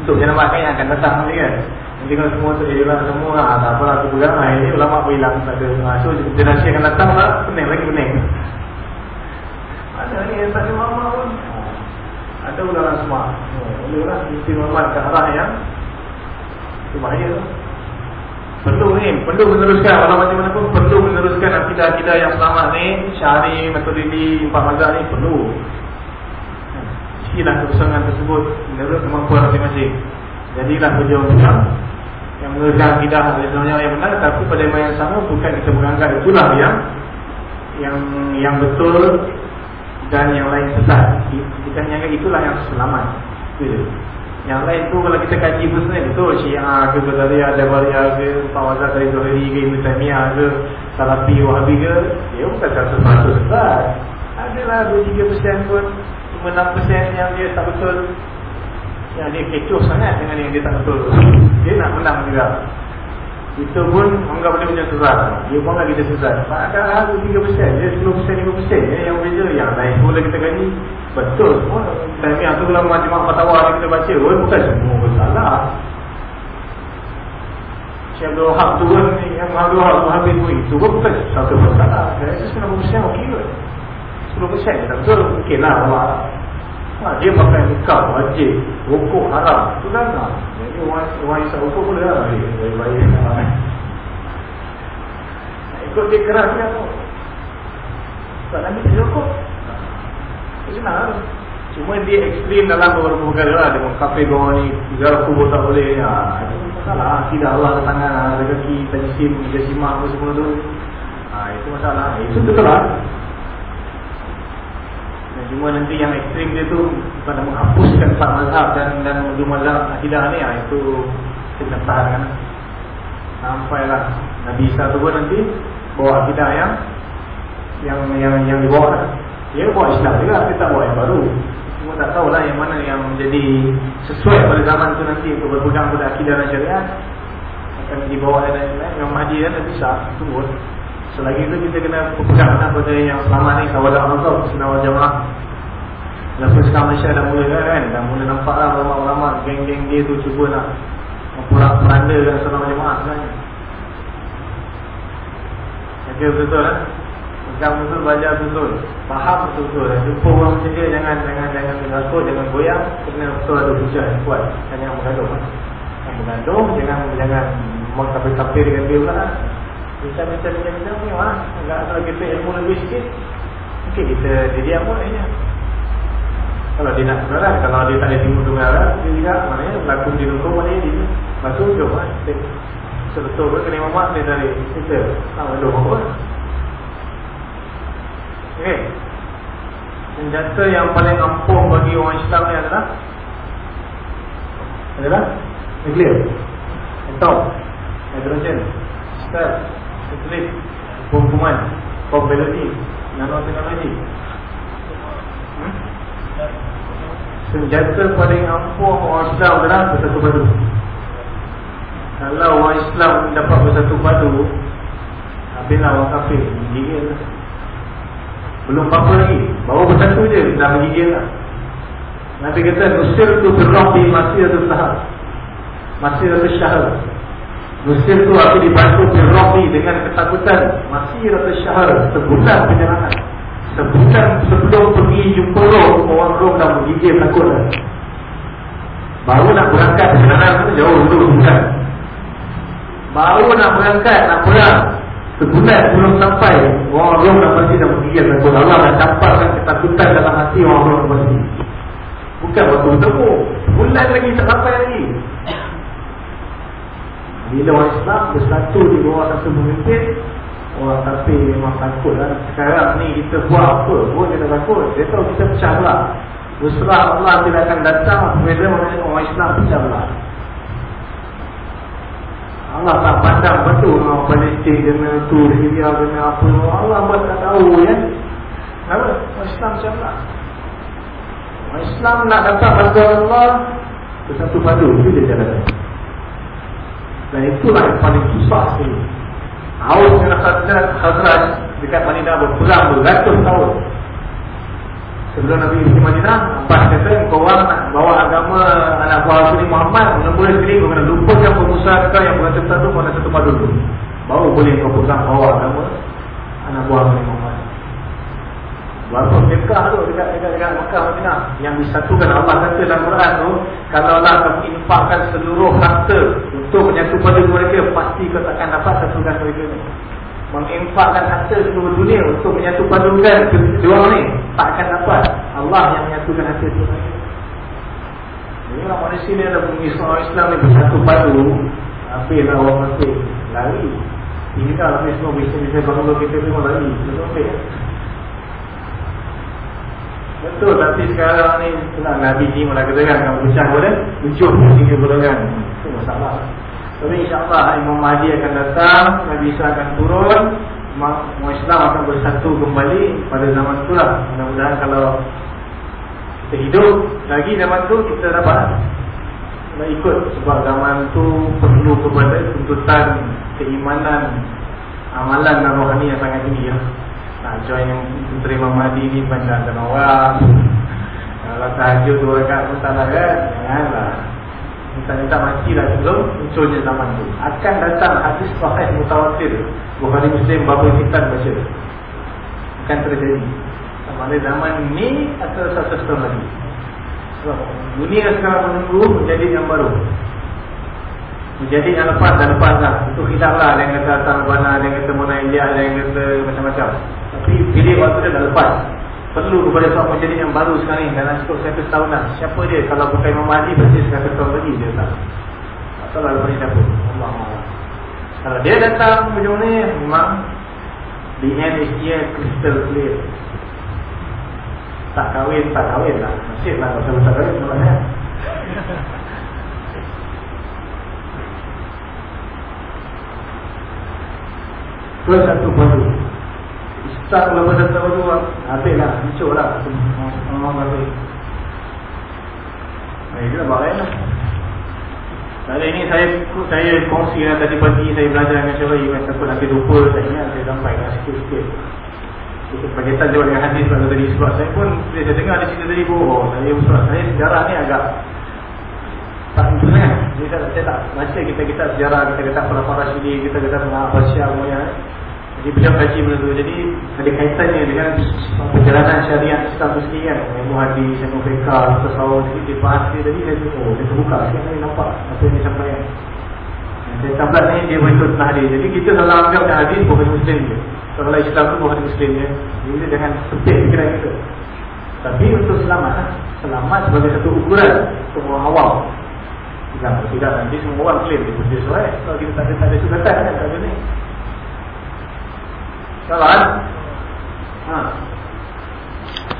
Untuk jangan makan yang akan datang nanti kan? Nanti kalau semua tu jadi ulama semua ha, Tak apalah aku pegang ha, Ini ulama pun hilang tak ada. Ha, So generasi akan datang lah. Pening lagi pening. Ada ni yang tak ada ulama pun. Ada ulama semua Boleh lah Mesti ulama ke arah yang Itu bahaya tu Perlu ni, perlu meneruskan. Walau macam mana pun perlu meneruskan Akidah-akidah yang selamat ni. Syari, metodologi, empat mazhab ni perlu. Isilah kebesaran tersebut Menurut kemampuan masing-masing. Jadilah berjuang-juang Yang meneruskan akidah sebenarnya yang benar Tapi pada yang sama bukan kita menganggap itulah yang Yang yang betul Dan yang lain sesat. Kita menganggap itulah yang selamat. Itu yang lain tu kalau kita kaji pun sebenarnya betul. Syiah ke Bazaria, Jabaria ke Fawazat dari Zohri ke Ibn Taymiyah ke Salafi, Wahabi ke Dia bukan satu satu sesat Adalah 2-3% pun. Cuma 6% yang dia tak betul. Yang dia kecoh sangat dengan yang dia tak betul. Dia nak menang juga Itu pun anggap boleh macam sesat Dia pun lagi dia sesat Padahal 3% Dia 10%, 5% Yang beza Yang lain pun kita kaji Betul. Semua Time yang tu dalam majmuk fatwa yang kita baca oh, Bukan semua bersalah. Syekh Abdul Wahab tu pun Yang Abdul Wahab tu habis pun Itu pun bukan satu bersalah. Saya rasa 90% okey kot. 10% tak betul. Mungkin lah Allah ha, Dia pakai nikah wajib. Rokok haram. Itu kan lah Jadi orang, orang isap rokok boleh lah. Baik-baik lah Ikut dia keras kan Tak nak ambil rokok. Senang. Cuma dia ekstrim dalam beberapa perkara lah. Dia mengkafe bahawa ni Tiga kubur tak boleh. Itu masalah. Tidak Allah ke tangan Ada kaki Tajisim Jasimah apa semua tu. Ha, Itu masalah. Itu betul lah Cuma nanti yang ekstrim dia tu Pada menghapuskan empat mazhab Dan dan mazhab akidah ni ha, Itu Kita tahankan Sampailah Nabi Isa tu pun nanti Bawa akidah yang Yang yang yang dibawa kan dia buat Islam juga, dia tak buat yang baru. Cuma tak tahulah yang mana yang menjadi Sesuai pada zaman tu nanti Untuk berpegang pada akidah dan syariat. Akan dibawa dan lain-lain. Yang Mahdi kan dah bisa tunggu Selagi itu kita kena berpegang lah pada yang selama ni Kawadah Allah, Senawal Jamaah. Lepas sekarang Malaysia dah mula kan Dah mula nampak lah ulama-ulama Geng-geng dia tu cuba nak Mempurak-peranda dan Senawal Jamaah sebenarnya Okay betul-betul lah Pegang betul, belajar betul. Faham betul-betul Jumpa orang macam dia Jangan jangan jangan mengaku Jangan goyang. Kena betul ada hujah yang kuat. Jangan mengandung Jangan mengandung Jangan jangan Mengkapir-kapir dengan dia pula Bincang-bincang dengan dia punya lah Agak kalau kita ilmu lebih sikit. Mungkin kita jadi apa lainnya kalau dia nak sebenarnya, kalau dia tak ada timur dengan dia juga maknanya laku di nunggu mana dia tu, jom lah. Sebetul pun kena mamak dia dari kita. Tak ada apa Okay. Senjata yang paling ampuh bagi orang Islam ni adalah? Adalah? Nuclear Atom Hydrogen. Stealth Satelit Bom kuman Bom biologi Nanoteknologi hmm? Senjata paling ampuh orang Islam adalah bersatu padu. Kalau orang Islam dapat bersatu padu Habislah orang kafir. Gigil lah. Belum apa-apa lagi. Baru bersatu je Dah menggigil lah. Nabi kata Nusir tu berroh di masih atau sahab. Masih atau syahar Nusir tu aku dibantu berroh dengan ketakutan. Masih atau syahar Sebulan perjalanan Sebulan sebelum pergi jumpa roh Orang roh dah menggigil takut lah. Baru nak berangkat perjalanan tu jauh dulu bukan Baru nak berangkat nak perang. Sebulan belum sampai Orang roh dah pasti dah menggigil takut. Allah dah campakkan ketakutan dalam hati orang roh pasti Bukan waktu bertemu. Bulan lagi tak sampai lagi Bila orang Islam bersatu di bawah satu pemimpin Orang tapi memang takut lah. Sekarang ni kita buat apa pun kita takut. Dia tahu kita pecah belah Usrah Allah tidak akan datang Bila orang Islam pecah belah Allah tak pandang betul orang Palestin kena tu, Syria kena apa. Allah buat tak tahu ya. Kenapa? Orang Islam pecah belah Islam nak datang pada Allah Bersatu padu. Itu dia jalan Dan itulah yang paling susah sekali. Aus dengan Khazraj Khazraj Dekat Madinah berperang beratus tahun. Sebelum Nabi di Madinah Abbas kata Kau orang nak bawa agama Anak buah Rasul Muhammad Mula-mula sekali Kau kena lupakan kau Yang beratus tahun Kau nak satu padu dulu Baru boleh kau pegang bawa agama Anak buah Rasul Muhammad Berapa dekah tu dekat dekat dekat Mekah Madinah yang disatukan Allah kata dalam Quran tu kalau Allah kamu infakkan seluruh harta untuk menyatu pada mereka pasti kau takkan dapat satukan mereka ni. Menginfakkan harta seluruh dunia untuk menyatu padukan kedua ni takkan dapat. Allah yang menyatukan harta. Ini orang manusia ni ada mengisah Islam ni bersatu padu Habislah orang mati Lari kan habis semua bisa-bisa Kalau kita semua lari Betul-betul Betul tapi sekarang ni Senang Nabi ni malah katakan Kamu pecah boleh? Ucup tiga golongan Itu masalah. Tapi insyaAllah Imam Mahdi akan datang Nabi Isa akan turun. Umat Islam akan bersatu kembali Pada zaman tu lah. Mudah-mudahan kalau Kita hidup Lagi zaman tu kita dapat Nak ikut. Sebab zaman tu Perlu kepada tuntutan Keimanan Amalan dan rohani yang sangat tinggi ya. Nak join yang Puteri Mahmadi ni Panjangkan orang. Kalau tahajud dua rakat pun tak lah kan? Janganlah Minta-minta mati lah sebelum Munculnya zaman tu. Akan datang hadis sahih mutawatir. Bukhari Muslim Babu Hitan baca. Akan terjadi. Sama ada zaman ni Atau satu setengah lagi? Sebab dunia sekarang menunggu Menjadi yang baru. Menjadi yang lepas dan lepas lah. Itu khilaf lah Ada yang kata Bana Ada yang kata Mona Ada yang kata macam-macam pilih waktu dia dah lepas. Perlu kepada seorang menjadi yang baru sekarang ni. Dalam cukup 100 tahun lah Siapa dia? Kalau bukan Imam Mahdi Berarti 100 tahun lagi dia tak. Tak tahu lah lepas ni siapa. Allah Kalau dia datang Macam ni Memang The end is here Crystal clear. Tak kahwin Tak kahwin lah. Nasib lah Tak usah kahwin Sebenarnya Bersatu padu Start kalau bersatu padu Habis lah Hancur lah. Orang habis. Eh, kita buat lain lah. Kali ini saya saya kongsi lah tadi pagi saya belajar dengan Syarah Iwan Takut nanti lupa saya ingat saya sampaikan sikit-sikit. Itu berkaitan juga dengan hadis pada tadi Sebab saya pun saya dengar di cerita tadi oh, saya, sebab saya sejarah ni agak Tak tentu kan. Jadi saya, saya tak baca kita-kita sejarah Kita kata para-para sini Kita kata apa Syah semuanya Beliau kaji benda tu. Jadi ada kaitannya dengan perjalanan syariat Islam sendiri kan. Ilmu hadis, ilmu fiqah, tasawuf Jadi dia bahas dia tadi Saya tu, oh dia terbuka. Sikit saya nampak apa yang dia sampaikan Saya tablat ni dia tentang hadis. Jadi kita selalu anggap dan hadis bukan Muslim je. Kalau Islam tu bukan Muslim je. Jadi jangan sempit fikiran kita. Tapi untuk selamat lah. Selamat sebagai satu ukuran. Orang awam. Tidak, tidak. Nanti semua orang klaim dia betul eh? Kalau kita tak ada, tak ada sukatan Tak ada ni Salah? Ha.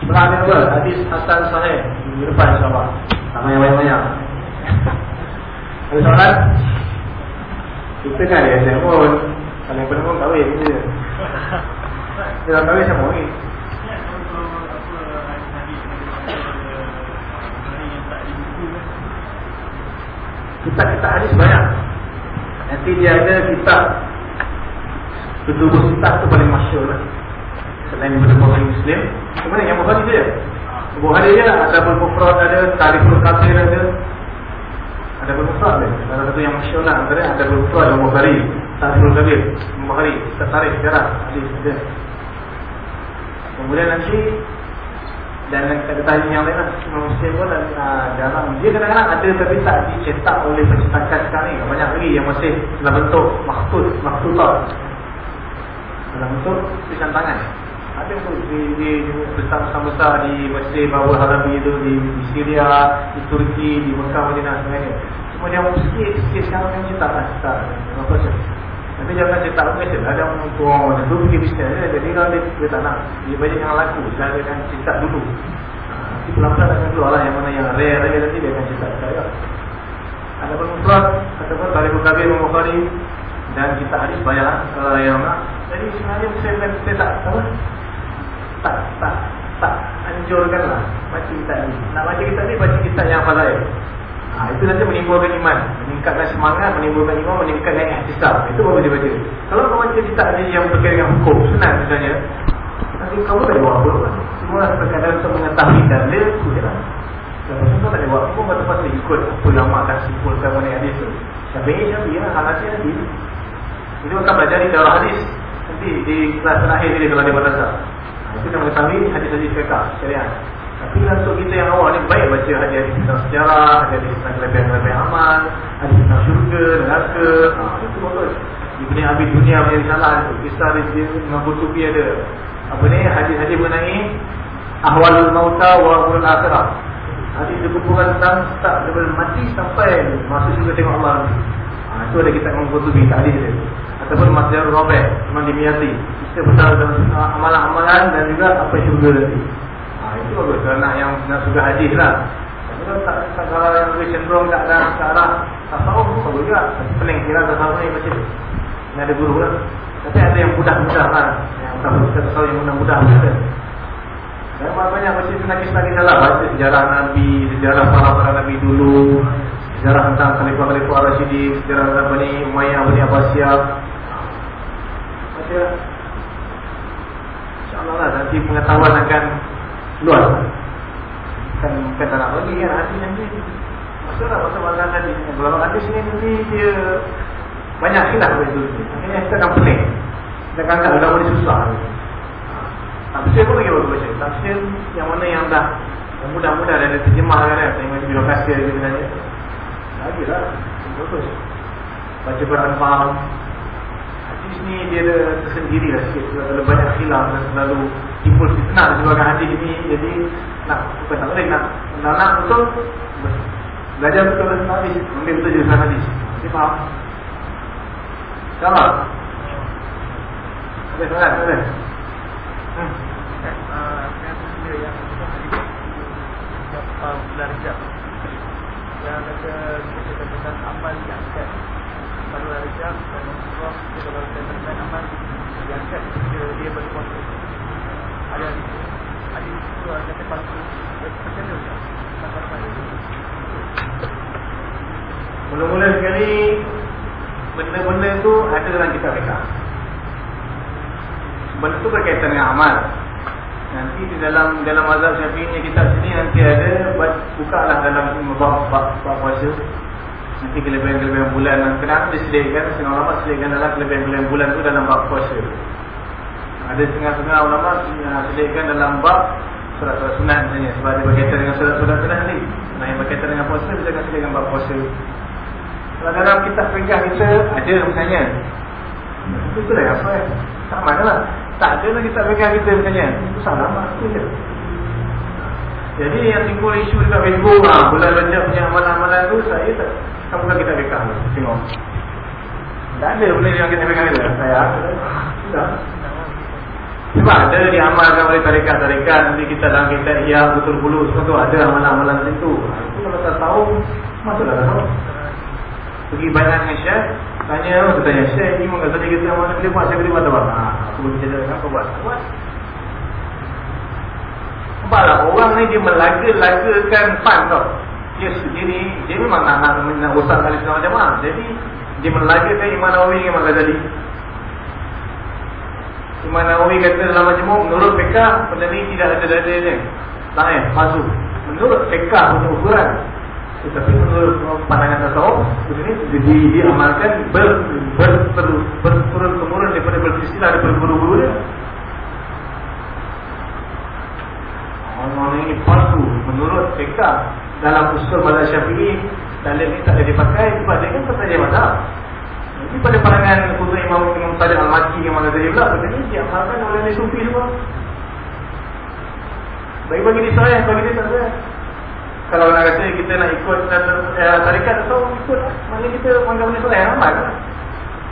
Sebelah ni apa? Hadis Hasan Sahih Minggu depan insyaAllah yang banyak-banyak Ada soalan? Kita kan ada SM pun Kalau yang pernah pun kahwin je Dia kahwin sama ni Kitab-kitab hadis banyak. Nanti dia ada kitab Kedua kitab tu paling masyur lah. Selain daripada Bukhari Muslim. Cuma yang Bukhari dia Bukhari dia ada bermufrad ada Tariful Qatir ada. Ada bermufrad dia Salah satu yang masyur lah. Antara ada bermufrad dan Bukhari. Tariful Qatir Bukhari Kita tarif sejarah Hadis dia. Kemudian nanti dan kata-kata yang lain lah. Muslim pun uh, dalam Dia kadang-kadang ada tapi tak dicetak oleh pencetakan sekarang ni. Banyak lagi yang masih dalam bentuk maktut, maktutat Dalam bentuk tulisan tangan. Ada pun di, di, besar-besar di Mesir, bawah Harabi itu di, di Syria, di Turki, di Mekah, Madinah sebagainya Cuma dia sikit-sikit sekarang yang cetak lah Cetak, apa saja. Tapi jangan cetak biasa Ada orang tua orang tu pergi bisnes dia. Jadi kalau dia, dia tak nak Dia banyak yang laku Dia akan cetak dulu. Ha, Nanti pelan-pelan akan keluar lah Yang mana yang rare-rare nanti dia akan cetak sekali Ada pun mufrad Ataupun tarikul kabir Bukhari. Dan kita hadis banyak lah Kalau yang nak Jadi sebenarnya saya, saya, tak apa? Tak Tak Tak anjurkan lah Baca kitab ni. Nak baca kitab ni Baca kitab yang falail Ha, itu nanti menimbulkan iman. Meningkatkan semangat Menimbulkan iman Meningkatkan ihtisab Itu baru dia baca. Kalau kau baca kitab ni Yang berkaitan dengan hukum Senang Nanti kau pun tak buat apa Semua lah berkaitan Untuk mengetahui Dan dia lah. Lepas tu tak ada buat pun pasti ikut Apa yang mak dah simpulkan Mana hadis tu. Syafi'i Syafi'i lah Halatnya nanti Itu akan belajar di dalam hadis Nanti di kelas terakhir ni Kalau dia madrasah ha, Itu kan mengetahui Hadis-hadis fiqah Syariah tapi untuk kita yang awal ni baik baca hadis-hadis tentang sejarah, hadis-hadis tentang kelebihan-kelebihan amal, hadis tentang syurga, neraka. Ha, itu bagus. Ibni Abi Dunia punya salah itu. Kisah dia Qutubi ada. Apa ni? Hadis-hadis mengenai ahwalul mauta wa ahwalul akhirah. Hadis dikumpulkan tentang tak daripada mati sampai masuk syurga tengok Allah. Ha, itu ada Qutubi tak hadis dia. Ataupun Masjid Robert, Imam Dimyati. Kita pasal amalan-amalan dan juga apa syurga nanti. Ha, itu bagus kalau nak yang nak suka hadis lah. Kalau tak, tak kalau yang lebih cenderung tak ada arah tasawuf pun bagus juga. Pening kira tasawuf ni macam tu. Ini ada guru lah. Tapi ada yang mudah-mudah lah. Yang tak boleh tasawuf yang mudah-mudah ada. Dan banyak macam tentang kisah-kisah lah. Baca sejarah Nabi, sejarah para-para Nabi dulu. Sejarah tentang Khalifah-Khalifah Rashidi, sejarah tentang Bani Umayyah, Bani Abbasiyah. Baca. InsyaAllah lah nanti pengetahuan akan luar kan bukan tak nak bagi kan hadis nanti masalah pasal masalah hadis kalau hadis ni nanti dia banyak khilaf begitu akhirnya kita akan pening. Kita akan tak dah boleh susah. Tafsir pun lagi bagus baca. Tafsir yang mana yang dah yang mudah-mudah dan terjemah kan kan tengok macam birokrasi gitu sebenarnya lagi lah. Baca Quran faham hadis ni dia tersendiri lah sikit. Kalau banyak khilaf dan selalu timbul fitnah di sebagai hadis ni. Jadi nak bukan tak boleh nak nak, nak betul? Belajar betul tentang hadis. Ambil betul jurusan hadis. Dia faham? Sama Ada soalan? Ada? Hmm. Bulan Rejab Yang kata Kita tentang amal yang kat Pada bulan Rejab Dan Allah Kita kalau kita tentang amal Yang kat Dia, dia berpuasa Ada Ada itu Ada kata palsu Macam mana Mula-mula sekali Benda-benda tu Ada dalam kitab mereka. Benda tu berkaitan dengan amal. Nanti di dalam dalam mazhab Syafi'i ni kitab sini nanti ada buka lah dalam bab bab puasa. Nanti kelebihan-kelebihan bulan kenapa disediakan setengah ulama sediakan dalam kelebihan-kelebihan bulan tu dalam bab puasa. Ada setengah-setengah ulama sediakan dalam bab surat-surat sunat misalnya sebab ada berkaitan dengan surat-surat sunat ni. Nah yang berkaitan dengan puasa kita akan sediakan bab puasa. Kalau dalam kitab fikah kita ada misalnya itu lah apa ya? Sama lah. Tak ada lagi tak pegang kita misalnya Itu salah Itu je Jadi yang timbul isu dekat Facebook ha, Bulan rejab punya amalan-amalan tu Saya tak Kan kita pegang Tengok. Tak ada benda yang kita pegang itu Saya sebab ada diamalkan oleh tarikat-tarikat Nanti kita dalam kita iya betul bulu. Semua tu ada amalan-amalan itu Itu kalau tak tahu Masuklah tak tahu. Pergi banyak dengan Tanya, aku tanya syekh Ini mungkin tadi kita mana boleh buat Saya boleh buat apa ha, Aku boleh cerita apa buat? Buat? Nampaklah orang ni dia melaga-lagakan fun tau dia sendiri dia memang nak nak, nak usaha kali sunnah jamaah jadi dia melagakkan Imam Nawawi dengan Imam Ghazali. Imam Nawawi kata dalam majmuk menurut PK benda ni tidak ada dalilnya. Tak eh palsu. Menurut PK punya ukuran. Tetapi menurut pandangan tasawuf benda ni di, diamalkan ber, ber, ber, ber, ber, kemurun daripada berkisilah daripada guru-guru dia. Orang ini palsu. Menurut PK dalam usul mazhab Syafi'i dalil ini tak ada dipakai sebab dia kan tak ada mazhab. Ini pada pandangan Khusus Imam Imam Sadiq Al-Maki yang mana tadi pula benda ni diamalkan oleh ahli sufi semua. Bagi-bagi di saya, bagi dia tak saya. Kalau nak kata kita nak ikut eh, tarikat atau ikut mana kita panggil benda soleh amal kan?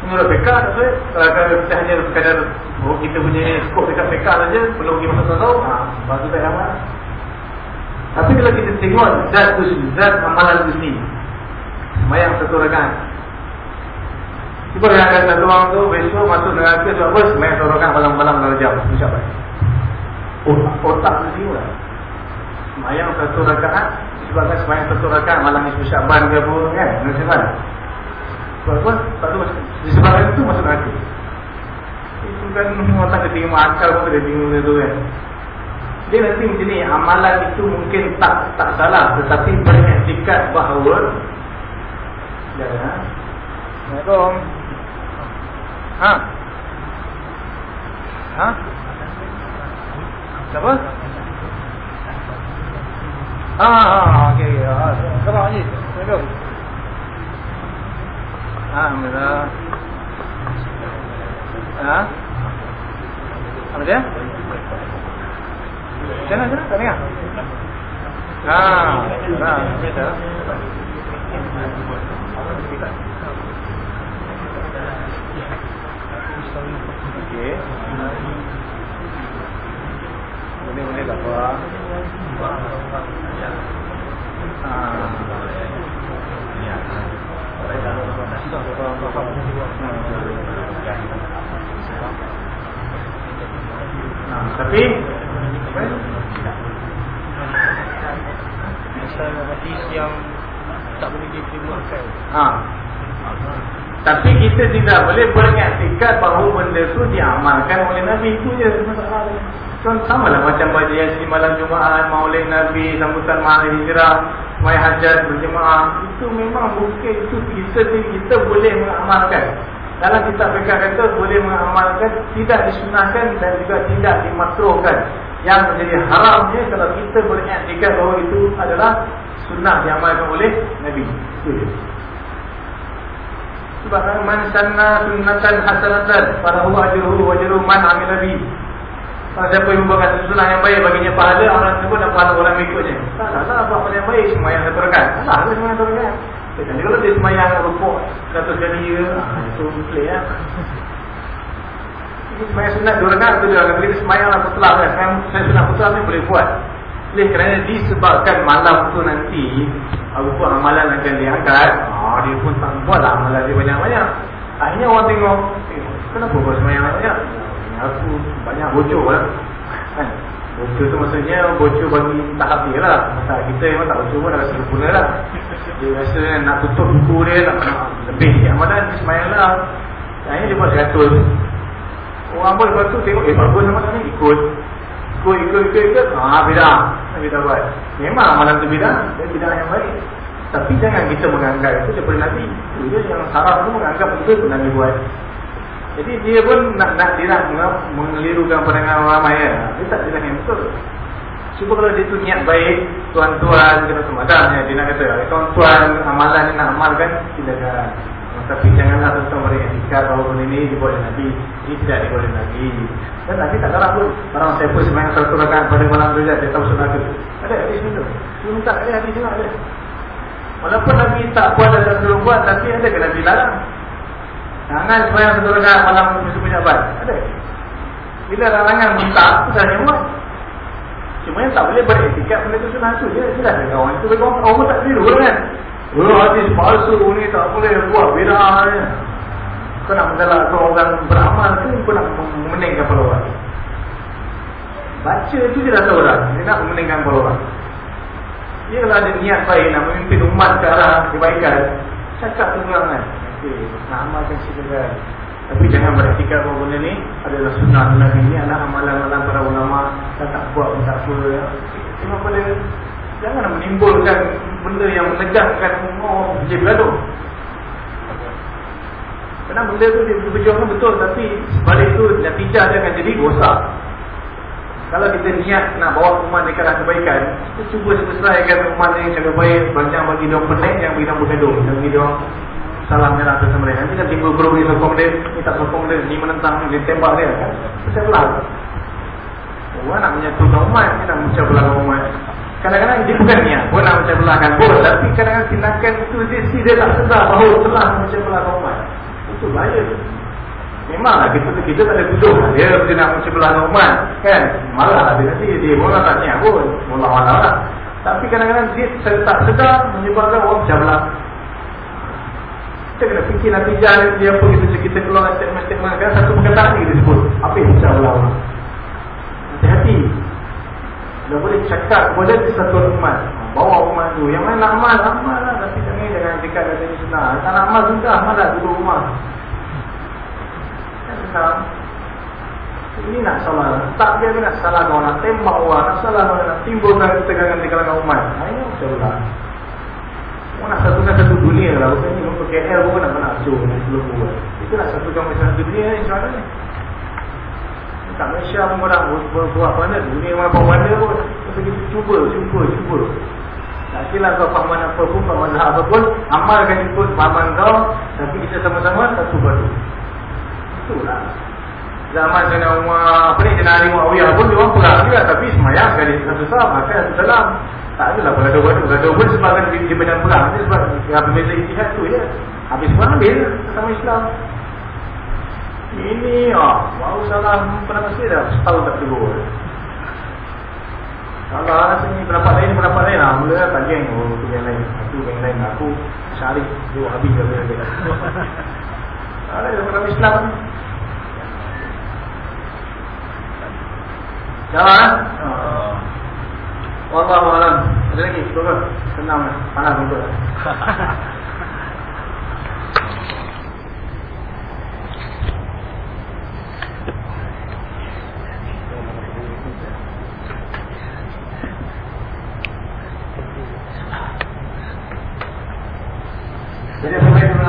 Menurut PK tak saya. Kalau kita hanya sekadar kita punya skop dekat PK saja, belum pergi masuk tahu, ha, baru tak amal. Tapi kalau kita tengok zat tu zat amalan tu ni. Semayang satu rakaat. Cuba yang satu orang tu besok masuk neraka sebab apa? Semayang satu rakaat malam-malam dalam jam. Macam apa? Otak, otak tu lah. Semayang satu rakaat sebabkan semayang satu rakaat malam ni Syaban ke apa kan? Nasibkan. Sebab apa? Disebabkan itu masuk neraka. Itu kan otak dia tengok akal pun dia tengok tu kan. Dia nanti macam ni Amalan itu mungkin tak tak salah Tetapi beriktikat bahawa Ya. Assalamualaikum. Ha? Ha? Siapa? Ha ha ha Okey Sabar Haji Assalamualaikum. Ha Alhamdulillah. Ha? Apa dia? Jangan, jangan, tak dengar. Haa, haa, beda. Okey. Boleh, boleh tak apa? Haa. Nah, tapi Ha. Tapi kita tidak boleh beriktikad bahawa benda itu diamalkan oleh Nabi itu je masalah. Kan sama lah macam baca yasin malam Jumaat, maulid Nabi, sambutan mahal hijrah, mai hajat berjemaah. Itu memang mungkin itu kita kita boleh mengamalkan. Dalam kitab fiqh kata boleh mengamalkan, tidak disunahkan dan juga tidak dimakruhkan. Yang menjadi haramnya kalau kita beriktikad bahawa itu adalah sunnah diamalkan oleh Nabi. Sebab man sanna sunnatan hasanatan falahu ajruhu wa ajru man amila bi. Kalau siapa yang membuat sunnah yang baik baginya pahala orang tersebut dan pahala orang mengikutnya. Salah apa yang baik semua yang rekan. Salah apa semua yang rekan. Jadi kalau dia semayang rukuk ratus kali ke, itu play ya. Semayang sunat dua rekan tu dia. Dia semayang lah putlak kan. Saya sunat putlak ni boleh buat. Oleh kerana disebabkan malam tu nanti Apa amalan akan diangkat ah, Dia pun tak buat lah amalan dia banyak-banyak Akhirnya orang tengok eh, Kenapa kau semayang banyak Aku banyak bocor lah kan? Bocor tu maksudnya bocor bagi tahap dia lah Masa kita memang tak bocor pun dah rasa sempurna lah Dia rasa nak tutup buku dia Nak, lebih sikit amalan semayang lah Akhirnya dia buat seratus Orang pun lepas tu tengok Eh bagus amalan ni ikut? Ikut ikut ikut ikut. Ah beda beda buat. Memang malam tu beda dan beda yang baik. Tapi jangan kita menganggap itu daripada Nabi. Itu yang saraf tu menganggap itu pun Nabi buat. Jadi dia pun nak nak dia nak mengelirukan pandangan orang ramai ya. dia tak jelas yang betul. Cuba kalau dia tu niat baik Tuan-tuan kena semadam Dia nak kata Tuan-tuan amalan ni nak amalkan Silakan tapi janganlah mereka ikat bahawa benda ini dibuat oleh Nabi Ini tidak dibuat oleh Nabi Dan Nabi tak kalah pun Orang siapa semayang satu rakan pada malam tu Dia tahu sunnah tu Ada hadis itu Dia minta ada hadis juga ada Walaupun Nabi tak buat dan suruh buat Tapi ada ke Nabi larang Jangan semayang satu rakan malam musuh punya abad Ada. Bila larangan minta Itu dah buat. Cuma yang tak boleh beretikat benda tu sunnah tu Dia sudah ada kawan itu Orang tak tiru kan Oh, hadis palsu ni tak boleh buat ni. Kau nak menggalakkan orang beramal tu Kau nak memeningkan orang Baca tu dia dah tahu dah Dia nak memeningkan Dia kalau ada niat baik nak memimpin umat ke arah kebaikan, cakap tu orang kan. Okey, nak amalkan segala. Tapi jangan berhatikan bahawa benda ni adalah sunnah Nabi ni adalah amalan-amalan para ulama tak buat pun tak apa. Ya. Cuma pada jangan menimbulkan benda yang menegakkan oh, dia bergaduh. Kerana benda tu dia berjuangkan betul tapi sebalik itu natijah dia akan jadi rosak. Kalau kita niat nak bawa umat ni ke arah kebaikan, kita cuba selesaikan umat ni cara baik, banyak bagi dia pening yang bagi dia bergaduh, yang bagi dia salam merah atas mereka. Nanti kan timbul guru ni sokong dia, ni tak sokong dia, ni menentang dia, tembak dia kan. Pecah belah. Orang nak menyatukan umat, ni nak mencah belah umat. Kadang-kadang dia bukan niat, pun nak mencah belahkan pun. Tapi kadang-kadang tindakan itu dia, dia tak sedar bahawa telah mencah belah umat. Itu bahaya. Memanglah kita kita tak ada tuduh dia dia nak mencah belah umat kan. Malah dia nanti dia pun tak niat pun. Mula-mula lah. Tapi kadang-kadang dia tak sedar menyebabkan orang mencah belah kita kena fikir nanti jalan dia apa kita kita keluar statement-statement kan satu perkataan ni kita sebut apa yang insyaAllah hati-hati dah boleh cakap kepada satu umat bawa umat tu. Yang mana nak amal amal lah. Tapi jangan jangan dekat kata ni senang tak nak amal sudah amal dah duduk rumah. Kan ini nak salah. Tak dia nak salah kau. Nak tembak orang nak salah kau. Nak timbulkan ketegangan di kalangan umat ini insyaAllah Kau nak satukan satu dunia lah. Bukan ni Untuk KL pun nak nak buat Itu nak satukan macam satu dunia ni Macam mana ni Tak Malaysia pun orang Buat apa mana Dunia mana apa mana pun. Kita kita cuba Cuba Cuba. Tak kira kau fahaman apa pun Fahaman apa pun Amalkan ikut fahaman kau. Tapi kita sama-sama Satu batu Itulah Zaman kena Umar Apa ni Kena Ali Muawiyah pun Dia orang perang juga. Tapi semayang Kali satu salam Maka satu salam. Tak adalah bergaduh-gaduh. Gaduh pun sebabkan di, di medan perang. Ini sebab ijtihad tu ya. Habis pun ambil sama Islam. Ini ah, baru salah pernah mesti dah setahun tak tegur. Salah sini pendapat lain pendapat lain lah. Mula tak geng oh, tu yang lain. Satu yang lain aku syarif dua habis dah dia. Ada pernah Islam. Jalan. Oh. Wallahu alam. Ada lagi? Cuba. Senang lah. Panas betul.